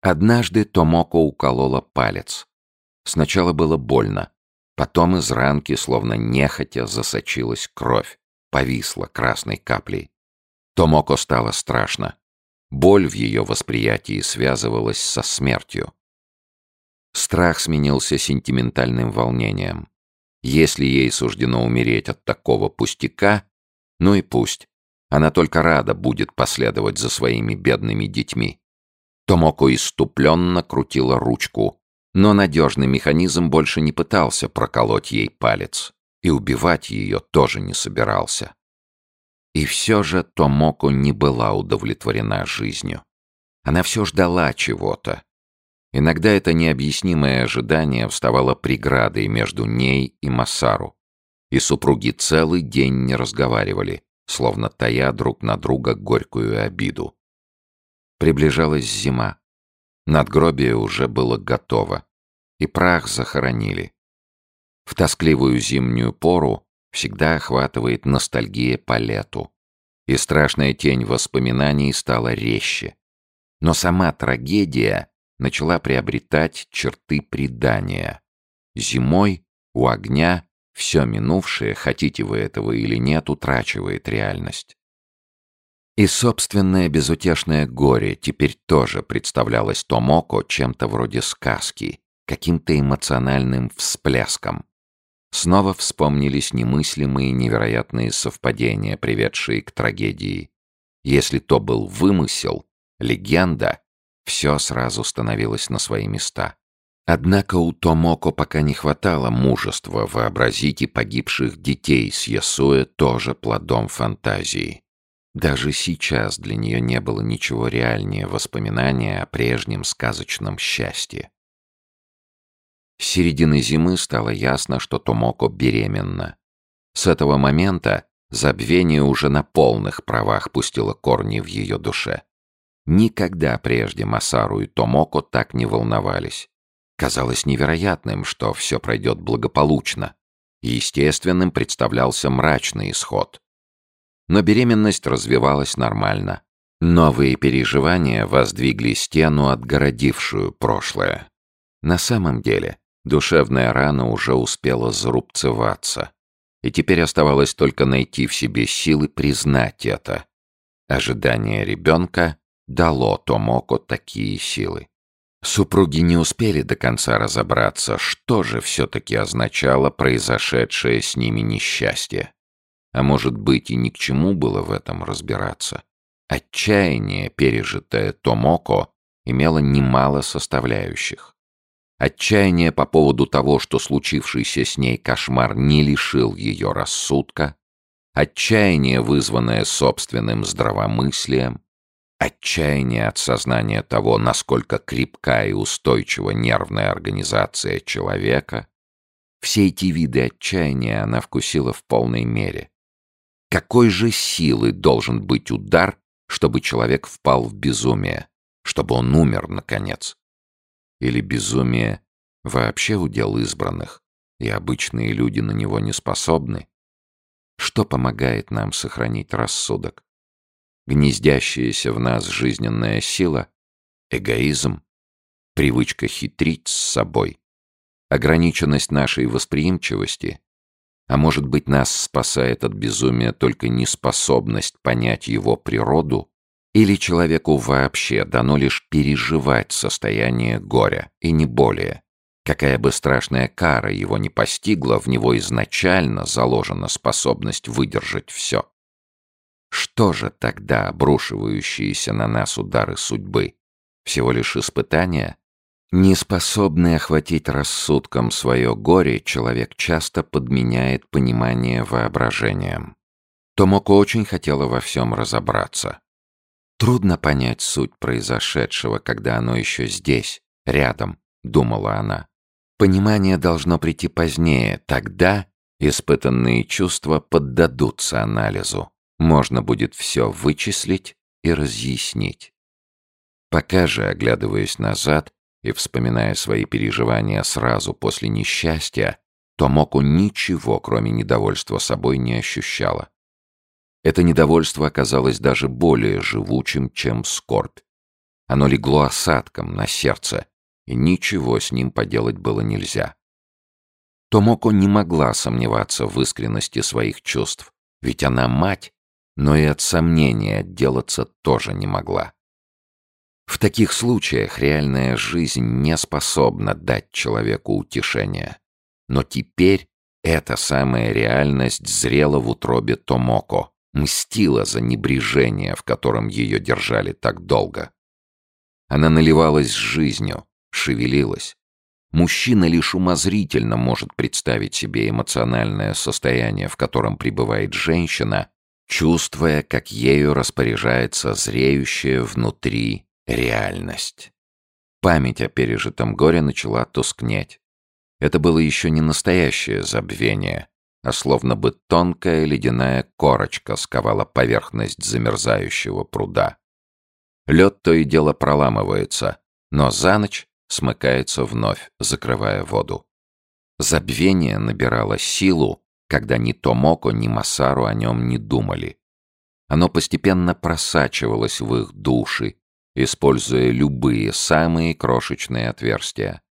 Однажды Томоко уколола палец. Сначала было больно. Потом из ранки, словно нехотя, засочилась кровь, повисла красной каплей. Томоко стало страшно. Боль в ее восприятии связывалась со смертью. Страх сменился сентиментальным волнением. Если ей суждено умереть от такого пустяка, ну и пусть. Она только рада будет последовать за своими бедными детьми. Томоко иступленно крутила ручку, но надежный механизм больше не пытался проколоть ей палец, и убивать ее тоже не собирался. И все же Томоко не была удовлетворена жизнью. Она все ждала чего-то. Иногда это необъяснимое ожидание вставало преградой между ней и Масару. И супруги целый день не разговаривали, словно тая друг на друга горькую обиду. Приближалась зима. Надгробие уже было готово, и прах захоронили. В тоскливую зимнюю пору всегда охватывает ностальгия по лету, и страшная тень воспоминаний стала резче. Но сама трагедия начала приобретать черты предания. Зимой у огня все минувшее, хотите вы этого или нет, утрачивает реальность. И собственное безутешное горе теперь тоже представлялось Томоко чем-то вроде сказки, каким-то эмоциональным всплеском. Снова вспомнились немыслимые невероятные совпадения, приведшие к трагедии. Если то был вымысел, легенда, все сразу становилось на свои места. Однако у Томоко пока не хватало мужества вообразить и погибших детей с Ясуэ тоже плодом фантазии. Даже сейчас для нее не было ничего реальнее воспоминания о прежнем сказочном счастье. С середины зимы стало ясно, что Томоко беременна. С этого момента забвение уже на полных правах пустило корни в ее душе. Никогда прежде Масару и Томоко так не волновались. Казалось невероятным, что все пройдет благополучно. Естественным представлялся мрачный исход. Но беременность развивалась нормально. Новые переживания воздвигли стену, отгородившую прошлое. На самом деле, душевная рана уже успела зарубцеваться. И теперь оставалось только найти в себе силы признать это. Ожидание ребенка дало Томоко такие силы. Супруги не успели до конца разобраться, что же все-таки означало произошедшее с ними несчастье. А может быть и ни к чему было в этом разбираться. Отчаяние, пережитое Томоко, имело немало составляющих. Отчаяние по поводу того, что случившийся с ней кошмар не лишил ее рассудка, отчаяние, вызванное собственным здравомыслием, Отчаяние от сознания того, насколько крепка и устойчива нервная организация человека, все эти виды отчаяния она вкусила в полной мере. Какой же силы должен быть удар, чтобы человек впал в безумие, чтобы он умер, наконец? Или безумие вообще удел избранных, и обычные люди на него не способны? Что помогает нам сохранить рассудок? гнездящаяся в нас жизненная сила, эгоизм, привычка хитрить с собой, ограниченность нашей восприимчивости, а может быть нас спасает от безумия только неспособность понять его природу, или человеку вообще дано лишь переживать состояние горя, и не более. Какая бы страшная кара его не постигла, в него изначально заложена способность выдержать все. Что же тогда обрушивающиеся на нас удары судьбы? Всего лишь испытания? Неспособный охватить рассудком свое горе, человек часто подменяет понимание воображением. Томоко очень хотела во всем разобраться. Трудно понять суть произошедшего, когда оно еще здесь, рядом, думала она. Понимание должно прийти позднее, тогда испытанные чувства поддадутся анализу можно будет все вычислить и разъяснить. Пока же, оглядываясь назад и вспоминая свои переживания сразу после несчастья, Томоку ничего, кроме недовольства собой, не ощущала. Это недовольство оказалось даже более живучим, чем скорбь. Оно легло осадком на сердце, и ничего с ним поделать было нельзя. Томоко не могла сомневаться в искренности своих чувств, ведь она мать но и от сомнения отделаться тоже не могла. В таких случаях реальная жизнь не способна дать человеку утешение. Но теперь эта самая реальность зрела в утробе Томоко, мстила за небрежение, в котором ее держали так долго. Она наливалась жизнью, шевелилась. Мужчина лишь умозрительно может представить себе эмоциональное состояние, в котором пребывает женщина, чувствуя, как ею распоряжается зреющая внутри реальность. Память о пережитом горе начала тускнеть. Это было еще не настоящее забвение, а словно бы тонкая ледяная корочка сковала поверхность замерзающего пруда. Лед то и дело проламывается, но за ночь смыкается вновь, закрывая воду. Забвение набирало силу, когда ни Томоко, ни Масару о нем не думали. Оно постепенно просачивалось в их души, используя любые самые крошечные отверстия.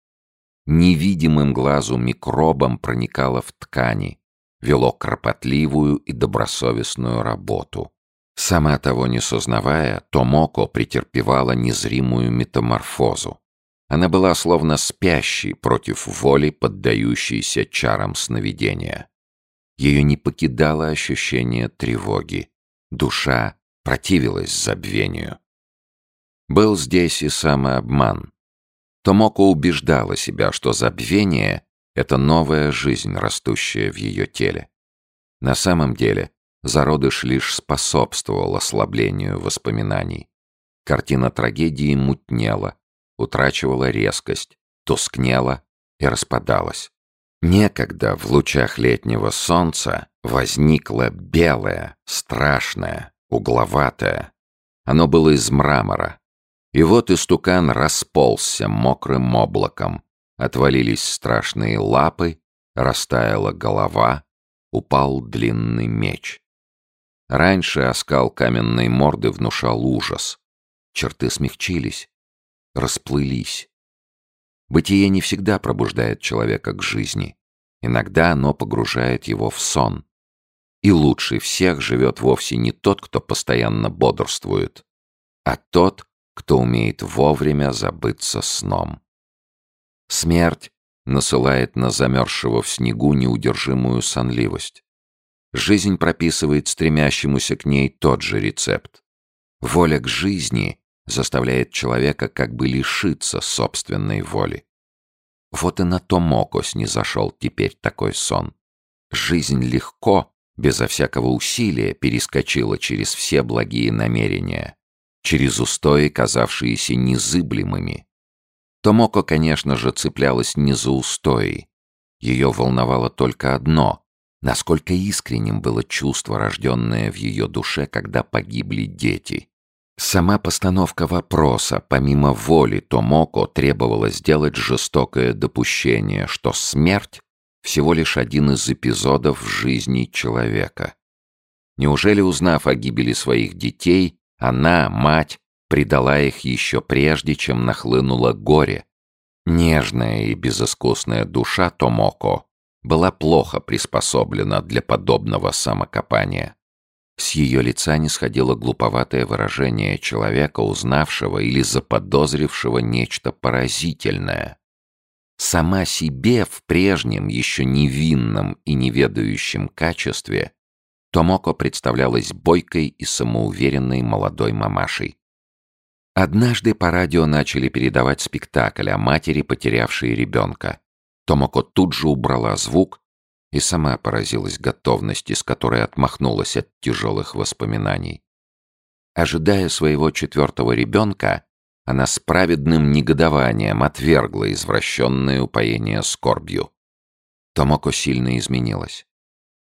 Невидимым глазу микробом проникало в ткани, вело кропотливую и добросовестную работу. Сама того не сознавая, Томоко претерпевала незримую метаморфозу. Она была словно спящей против воли, поддающейся чарам сновидения. Ее не покидало ощущение тревоги. Душа противилась забвению. Был здесь и самообман. Томоко убеждала себя, что забвение — это новая жизнь, растущая в ее теле. На самом деле, зародыш лишь способствовал ослаблению воспоминаний. Картина трагедии мутнела, утрачивала резкость, тускнела и распадалась. Некогда в лучах летнего солнца возникло белое, страшное, угловатое. Оно было из мрамора. И вот истукан расползся мокрым облаком. Отвалились страшные лапы, растаяла голова, упал длинный меч. Раньше оскал каменной морды внушал ужас. Черты смягчились, расплылись. Бытие не всегда пробуждает человека к жизни. Иногда оно погружает его в сон. И лучше всех живет вовсе не тот, кто постоянно бодрствует, а тот, кто умеет вовремя забыться сном. Смерть насылает на замерзшего в снегу неудержимую сонливость. Жизнь прописывает стремящемуся к ней тот же рецепт. Воля к жизни заставляет человека как бы лишиться собственной воли. Вот и на Томоко снизошел теперь такой сон. Жизнь легко, безо всякого усилия, перескочила через все благие намерения, через устои, казавшиеся незыблемыми. Томоко, конечно же, цеплялась не за устои. Ее волновало только одно — насколько искренним было чувство, рожденное в ее душе, когда погибли дети. Сама постановка вопроса, помимо воли Томоко, требовала сделать жестокое допущение, что смерть — всего лишь один из эпизодов в жизни человека. Неужели, узнав о гибели своих детей, она, мать, предала их еще прежде, чем нахлынуло горе? Нежная и безыскусная душа Томоко была плохо приспособлена для подобного самокопания. С ее лица не сходило глуповатое выражение человека, узнавшего или заподозрившего нечто поразительное. Сама себе в прежнем, еще невинном и неведающем качестве Томоко представлялась бойкой и самоуверенной молодой мамашей. Однажды по радио начали передавать спектакль о матери, потерявшей ребенка. Томоко тут же убрала звук и сама поразилась готовности, с которой отмахнулась от тяжелых воспоминаний. Ожидая своего четвертого ребенка, она с праведным негодованием отвергла извращенное упоение скорбью. Томоко сильно изменилась.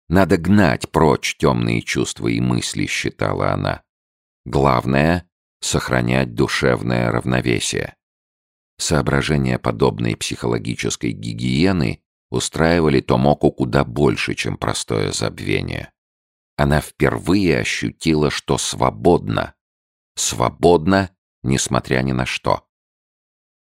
Надо гнать прочь темные чувства и мысли, считала она. Главное — сохранять душевное равновесие. Соображения подобной психологической гигиены устраивали Томоку куда больше, чем простое забвение. Она впервые ощутила, что свободна. Свободна, несмотря ни на что.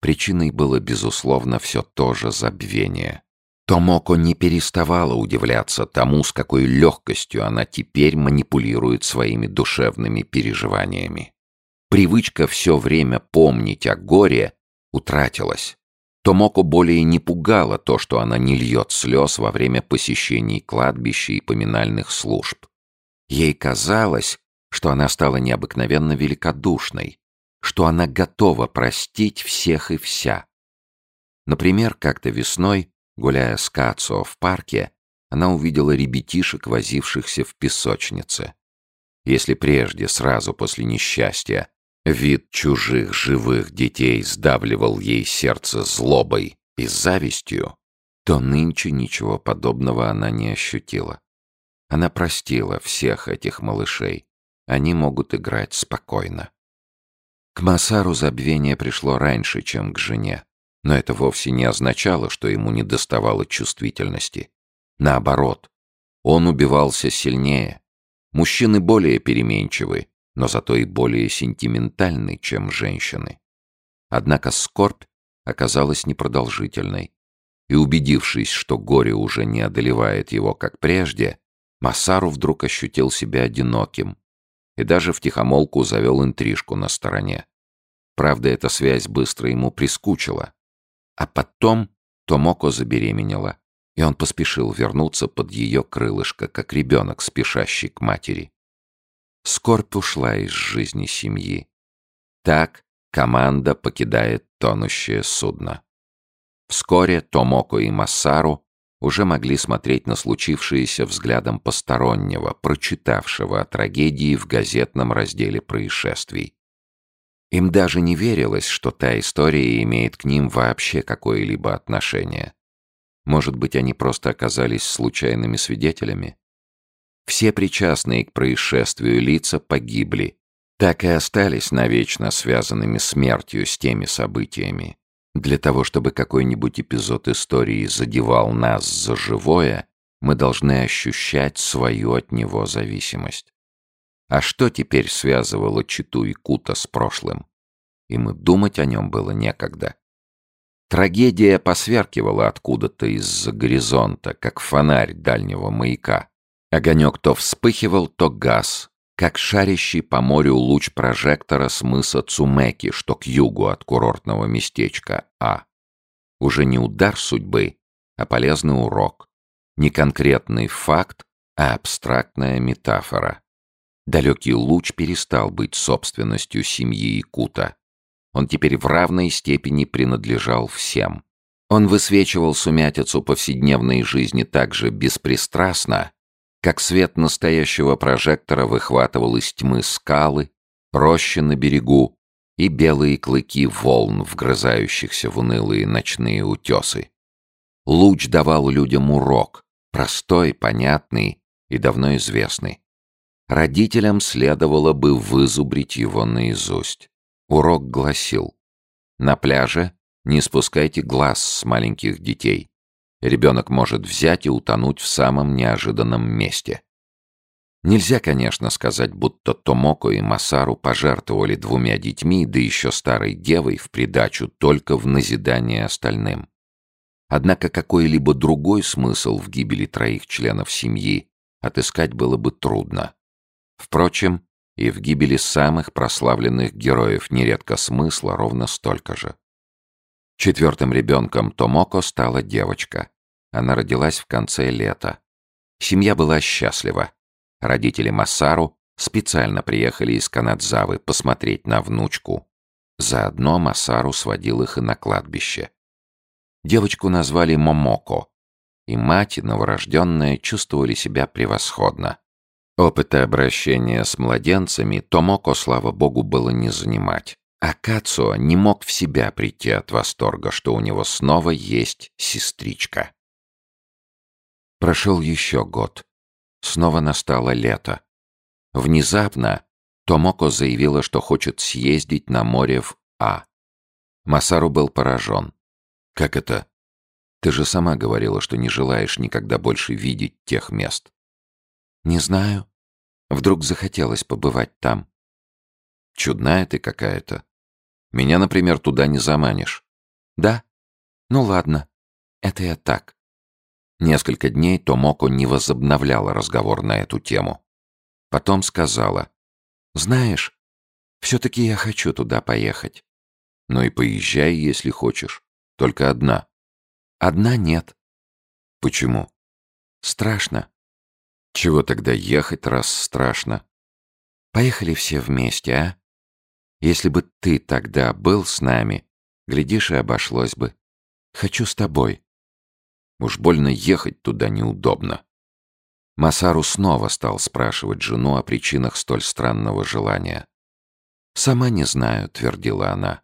Причиной было, безусловно, все то же забвение. Томоко не переставала удивляться тому, с какой легкостью она теперь манипулирует своими душевными переживаниями. Привычка все время помнить о горе утратилась. Томоко более не пугало то, что она не льет слез во время посещений кладбища и поминальных служб. Ей казалось, что она стала необыкновенно великодушной, что она готова простить всех и вся. Например, как-то весной, гуляя с Кацо в парке, она увидела ребятишек, возившихся в песочнице. Если прежде, сразу после несчастья, Вид чужих живых детей сдавливал ей сердце злобой и завистью, то нынче ничего подобного она не ощутила. Она простила всех этих малышей. Они могут играть спокойно. К Масару забвение пришло раньше, чем к жене. Но это вовсе не означало, что ему не доставало чувствительности. Наоборот, он убивался сильнее. Мужчины более переменчивы, но зато и более сентиментальны, чем женщины. Однако скорбь оказалась непродолжительной, и убедившись, что горе уже не одолевает его, как прежде, Масару вдруг ощутил себя одиноким и даже втихомолку завел интрижку на стороне. Правда, эта связь быстро ему прискучила. А потом Томоко забеременела, и он поспешил вернуться под ее крылышко, как ребенок, спешащий к матери. Скорбь ушла из жизни семьи. Так команда покидает тонущее судно. Вскоре Томоко и Массару уже могли смотреть на случившееся взглядом постороннего, прочитавшего о трагедии в газетном разделе происшествий. Им даже не верилось, что та история имеет к ним вообще какое-либо отношение. Может быть, они просто оказались случайными свидетелями? Все причастные к происшествию лица погибли, так и остались навечно связанными смертью с теми событиями. Для того, чтобы какой-нибудь эпизод истории задевал нас за живое, мы должны ощущать свою от него зависимость. А что теперь связывало Читу и Кута с прошлым? Им и думать о нем было некогда. Трагедия посверкивала откуда-то из-за горизонта, как фонарь дальнего маяка. Огонек то вспыхивал, то гас, как шарящий по морю луч прожектора с мыса Цумеки, что к югу от курортного местечка А. Уже не удар судьбы, а полезный урок. Не конкретный факт, а абстрактная метафора. Далекий луч перестал быть собственностью семьи Якута. Он теперь в равной степени принадлежал всем. Он высвечивал сумятицу повседневной жизни так же беспристрастно, как свет настоящего прожектора выхватывал из тьмы скалы, рощи на берегу и белые клыки волн, вгрызающихся в унылые ночные утесы. Луч давал людям урок, простой, понятный и давно известный. Родителям следовало бы вызубрить его наизусть. Урок гласил «На пляже не спускайте глаз с маленьких детей. Ребенок может взять и утонуть в самом неожиданном месте. Нельзя, конечно, сказать, будто Томоко и Масару пожертвовали двумя детьми, да еще старой девой в придачу только в назидание остальным. Однако какой-либо другой смысл в гибели троих членов семьи отыскать было бы трудно. Впрочем, и в гибели самых прославленных героев нередко смысла ровно столько же. Четвертым ребенком Томоко стала девочка. Она родилась в конце лета. Семья была счастлива. Родители Масару специально приехали из Канадзавы посмотреть на внучку. Заодно Масару сводил их и на кладбище. Девочку назвали Момоко, и мать и новорожденная чувствовали себя превосходно. Опыта обращения с младенцами Томоко, слава богу, было не занимать. А Кацуо не мог в себя прийти от восторга, что у него снова есть сестричка. Прошел еще год. Снова настало лето. Внезапно Томоко заявила, что хочет съездить на море в А. Масару был поражен. «Как это? Ты же сама говорила, что не желаешь никогда больше видеть тех мест». «Не знаю. Вдруг захотелось побывать там». «Чудная ты какая-то. Меня, например, туда не заманишь». «Да? Ну ладно. Это я так. Несколько дней Томоко не возобновляла разговор на эту тему. Потом сказала, «Знаешь, все-таки я хочу туда поехать». «Ну и поезжай, если хочешь. Только одна». «Одна нет». «Почему?» «Страшно». «Чего тогда ехать, раз страшно?» «Поехали все вместе, а? Если бы ты тогда был с нами, глядишь, и обошлось бы. Хочу с тобой». Уж больно ехать туда неудобно. Масару снова стал спрашивать жену о причинах столь странного желания. «Сама не знаю», — твердила она.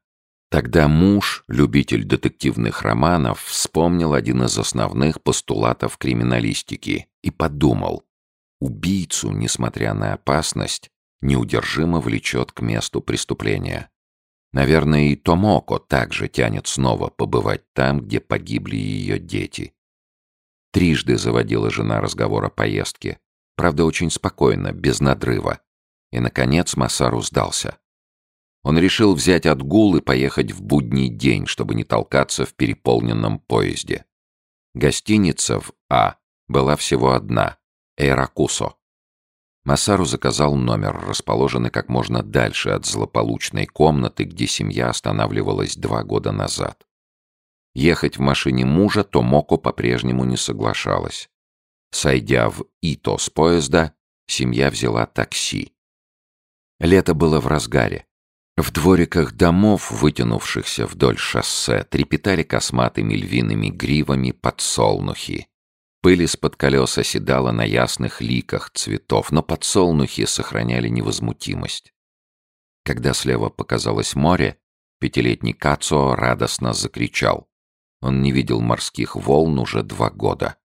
Тогда муж, любитель детективных романов, вспомнил один из основных постулатов криминалистики и подумал. Убийцу, несмотря на опасность, неудержимо влечет к месту преступления. Наверное, и Томоко также тянет снова побывать там, где погибли ее дети. Трижды заводила жена разговор о поездке. Правда, очень спокойно, без надрыва. И, наконец, Масару сдался. Он решил взять отгул и поехать в будний день, чтобы не толкаться в переполненном поезде. Гостиница в А была всего одна — Эйракусо. Масару заказал номер, расположенный как можно дальше от злополучной комнаты, где семья останавливалась два года назад. Ехать в машине мужа Томоко по-прежнему не соглашалась. Сойдя в Ито с поезда, семья взяла такси. Лето было в разгаре. В двориках домов, вытянувшихся вдоль шоссе, трепетали косматыми львиными гривами подсолнухи. Пыль из-под колес оседала на ясных ликах цветов, но подсолнухи сохраняли невозмутимость. Когда слева показалось море, пятилетний Кацо радостно закричал. Он не видел морских волн уже два года.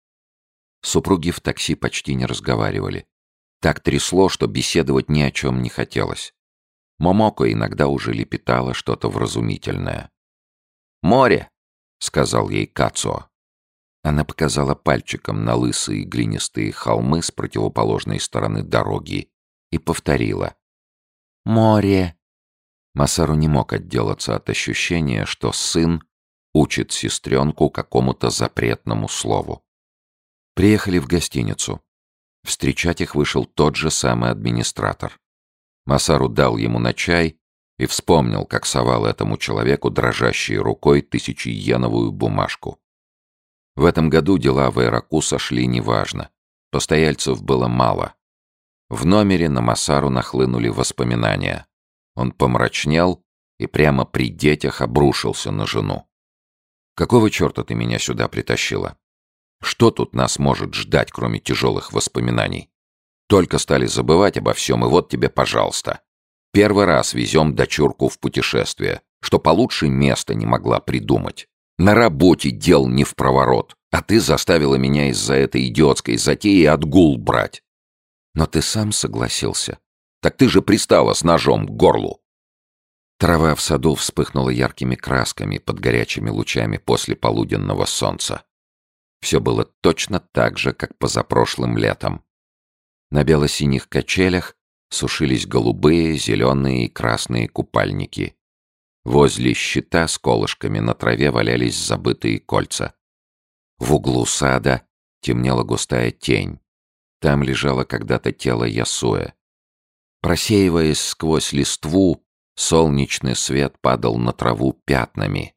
Супруги в такси почти не разговаривали. Так трясло, что беседовать ни о чем не хотелось. Момоко иногда уже лепетала что-то вразумительное. «Море!» — сказал ей Кацуо. Она показала пальчиком на лысые глинистые холмы с противоположной стороны дороги и повторила. «Море!» Масару не мог отделаться от ощущения, что сын учит сестренку какому-то запретному слову. Приехали в гостиницу. Встречать их вышел тот же самый администратор. Масару дал ему на чай и вспомнил, как совал этому человеку дрожащей рукой тысячиеновую бумажку. В этом году дела в Эраку сошли неважно. Постояльцев было мало. В номере на Масару нахлынули воспоминания. Он помрачнел и прямо при детях обрушился на жену. «Какого черта ты меня сюда притащила? Что тут нас может ждать, кроме тяжелых воспоминаний? Только стали забывать обо всем, и вот тебе, пожалуйста. Первый раз везем дочурку в путешествие, что получше места не могла придумать. На работе дел не в проворот, а ты заставила меня из-за этой идиотской затеи отгул брать. Но ты сам согласился. Так ты же пристала с ножом к горлу. Трава в саду вспыхнула яркими красками под горячими лучами после полуденного солнца. Все было точно так же, как позапрошлым летом. На бело-синих качелях сушились голубые, зеленые и красные купальники. Возле щита с колышками на траве валялись забытые кольца. В углу сада темнела густая тень. Там лежало когда-то тело Ясуэ. Просеиваясь сквозь листву, солнечный свет падал на траву пятнами,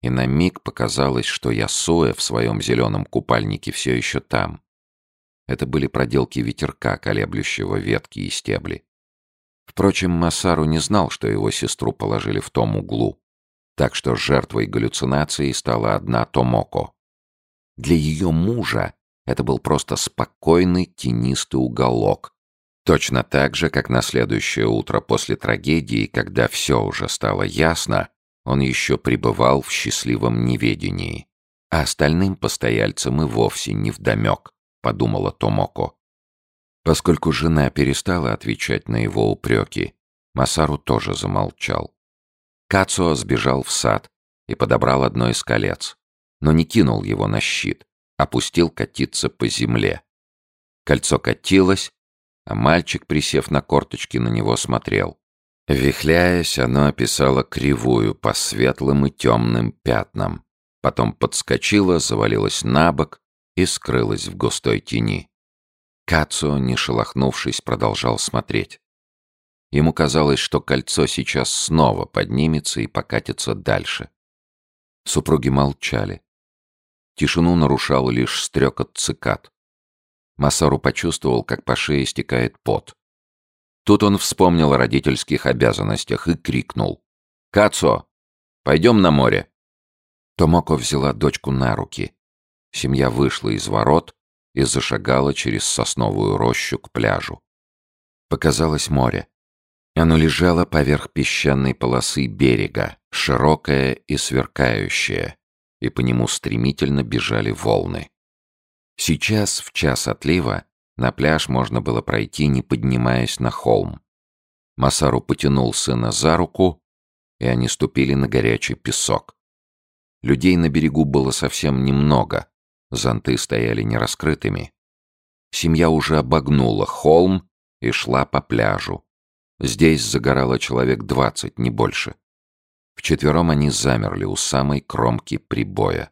и на миг показалось, что Ясуэ в своем зеленом купальнике все еще там. Это были проделки ветерка, колеблющего ветки и стебли. Впрочем, Масару не знал, что его сестру положили в том углу, так что жертвой галлюцинации стала одна Томоко. Для ее мужа это был просто спокойный тенистый уголок, точно так же, как на следующее утро после трагедии, когда все уже стало ясно, он еще пребывал в счастливом неведении, а остальным постояльцам и вовсе не вдомек, подумала Томоко. Поскольку жена перестала отвечать на его упреки, Масару тоже замолчал. Кацуо сбежал в сад и подобрал одно из колец, но не кинул его на щит, опустил катиться по земле. Кольцо катилось, а мальчик, присев на корточки, на него смотрел. Вихляясь, оно описало кривую по светлым и темным пятнам. Потом подскочило, завалилось на бок и скрылось в густой тени. Кацуо, не шелохнувшись, продолжал смотреть. Ему казалось, что кольцо сейчас снова поднимется и покатится дальше. Супруги молчали. Тишину нарушал лишь стрекот цикад. Масару почувствовал, как по шее стекает пот. Тут он вспомнил о родительских обязанностях и крикнул. «Кацо, пойдем на море!» Томоко взяла дочку на руки. Семья вышла из ворот и зашагала через сосновую рощу к пляжу. Показалось море. Оно лежало поверх песчаной полосы берега, широкое и сверкающее, и по нему стремительно бежали волны. Сейчас, в час отлива, на пляж можно было пройти, не поднимаясь на холм. Масару потянул сына за руку, и они ступили на горячий песок. Людей на берегу было совсем немного, зонты стояли нераскрытыми. Семья уже обогнула холм и шла по пляжу, Здесь загорало человек двадцать, не больше. Вчетвером они замерли у самой кромки прибоя.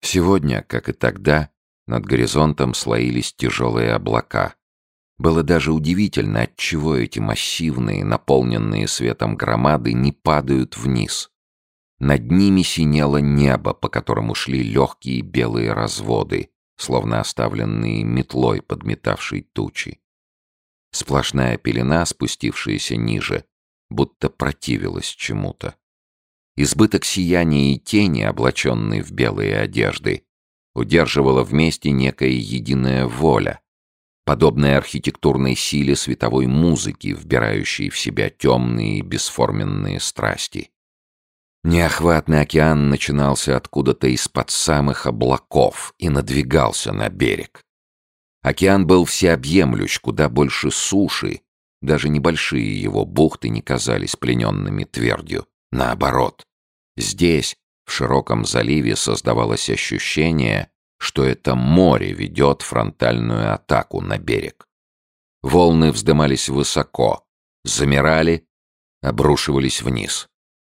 Сегодня, как и тогда, над горизонтом слоились тяжелые облака. Было даже удивительно, отчего эти массивные, наполненные светом громады не падают вниз. Над ними синело небо, по которому шли легкие белые разводы, словно оставленные метлой, подметавшей тучи. Сплошная пелена, спустившаяся ниже, будто противилась чему-то. Избыток сияния и тени, облаченные в белые одежды, удерживала вместе некая единая воля, подобная архитектурной силе световой музыки, вбирающей в себя темные и бесформенные страсти. Неохватный океан начинался откуда-то из-под самых облаков и надвигался на берег. Океан был всеобъемлющ, куда больше суши, даже небольшие его бухты не казались плененными твердью. Наоборот, здесь, в широком заливе, создавалось ощущение, что это море ведет фронтальную атаку на берег. Волны вздымались высоко, замирали, обрушивались вниз.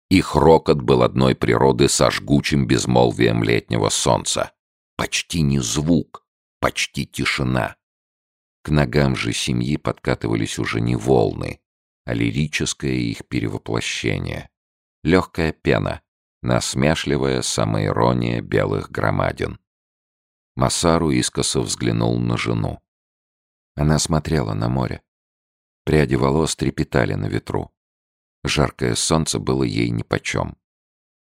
Их рокот был одной природы со жгучим безмолвием летнего солнца. Почти не звук, почти тишина. К ногам же семьи подкатывались уже не волны, а лирическое их перевоплощение. Легкая пена, насмешливая самоирония белых громадин. Масару искоса взглянул на жену. Она смотрела на море. Пряди волос трепетали на ветру. Жаркое солнце было ей нипочем.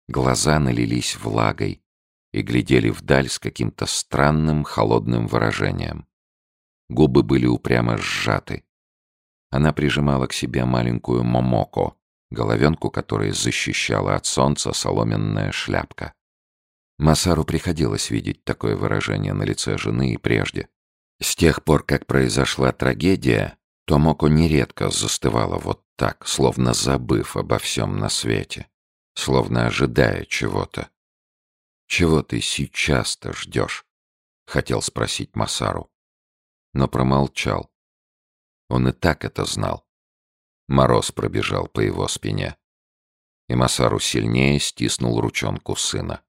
Глаза налились влагой и глядели вдаль с каким-то странным холодным выражением. Губы были упрямо сжаты. Она прижимала к себе маленькую Момоко, головенку которой защищала от солнца соломенная шляпка. Масару приходилось видеть такое выражение на лице жены и прежде. С тех пор, как произошла трагедия, Томоко нередко застывала вот так, словно забыв обо всем на свете, словно ожидая чего-то. «Чего ты сейчас-то ждешь?» — хотел спросить Масару. Но промолчал. Он и так это знал. Мороз пробежал по его спине. И Масару сильнее стиснул ручонку сына.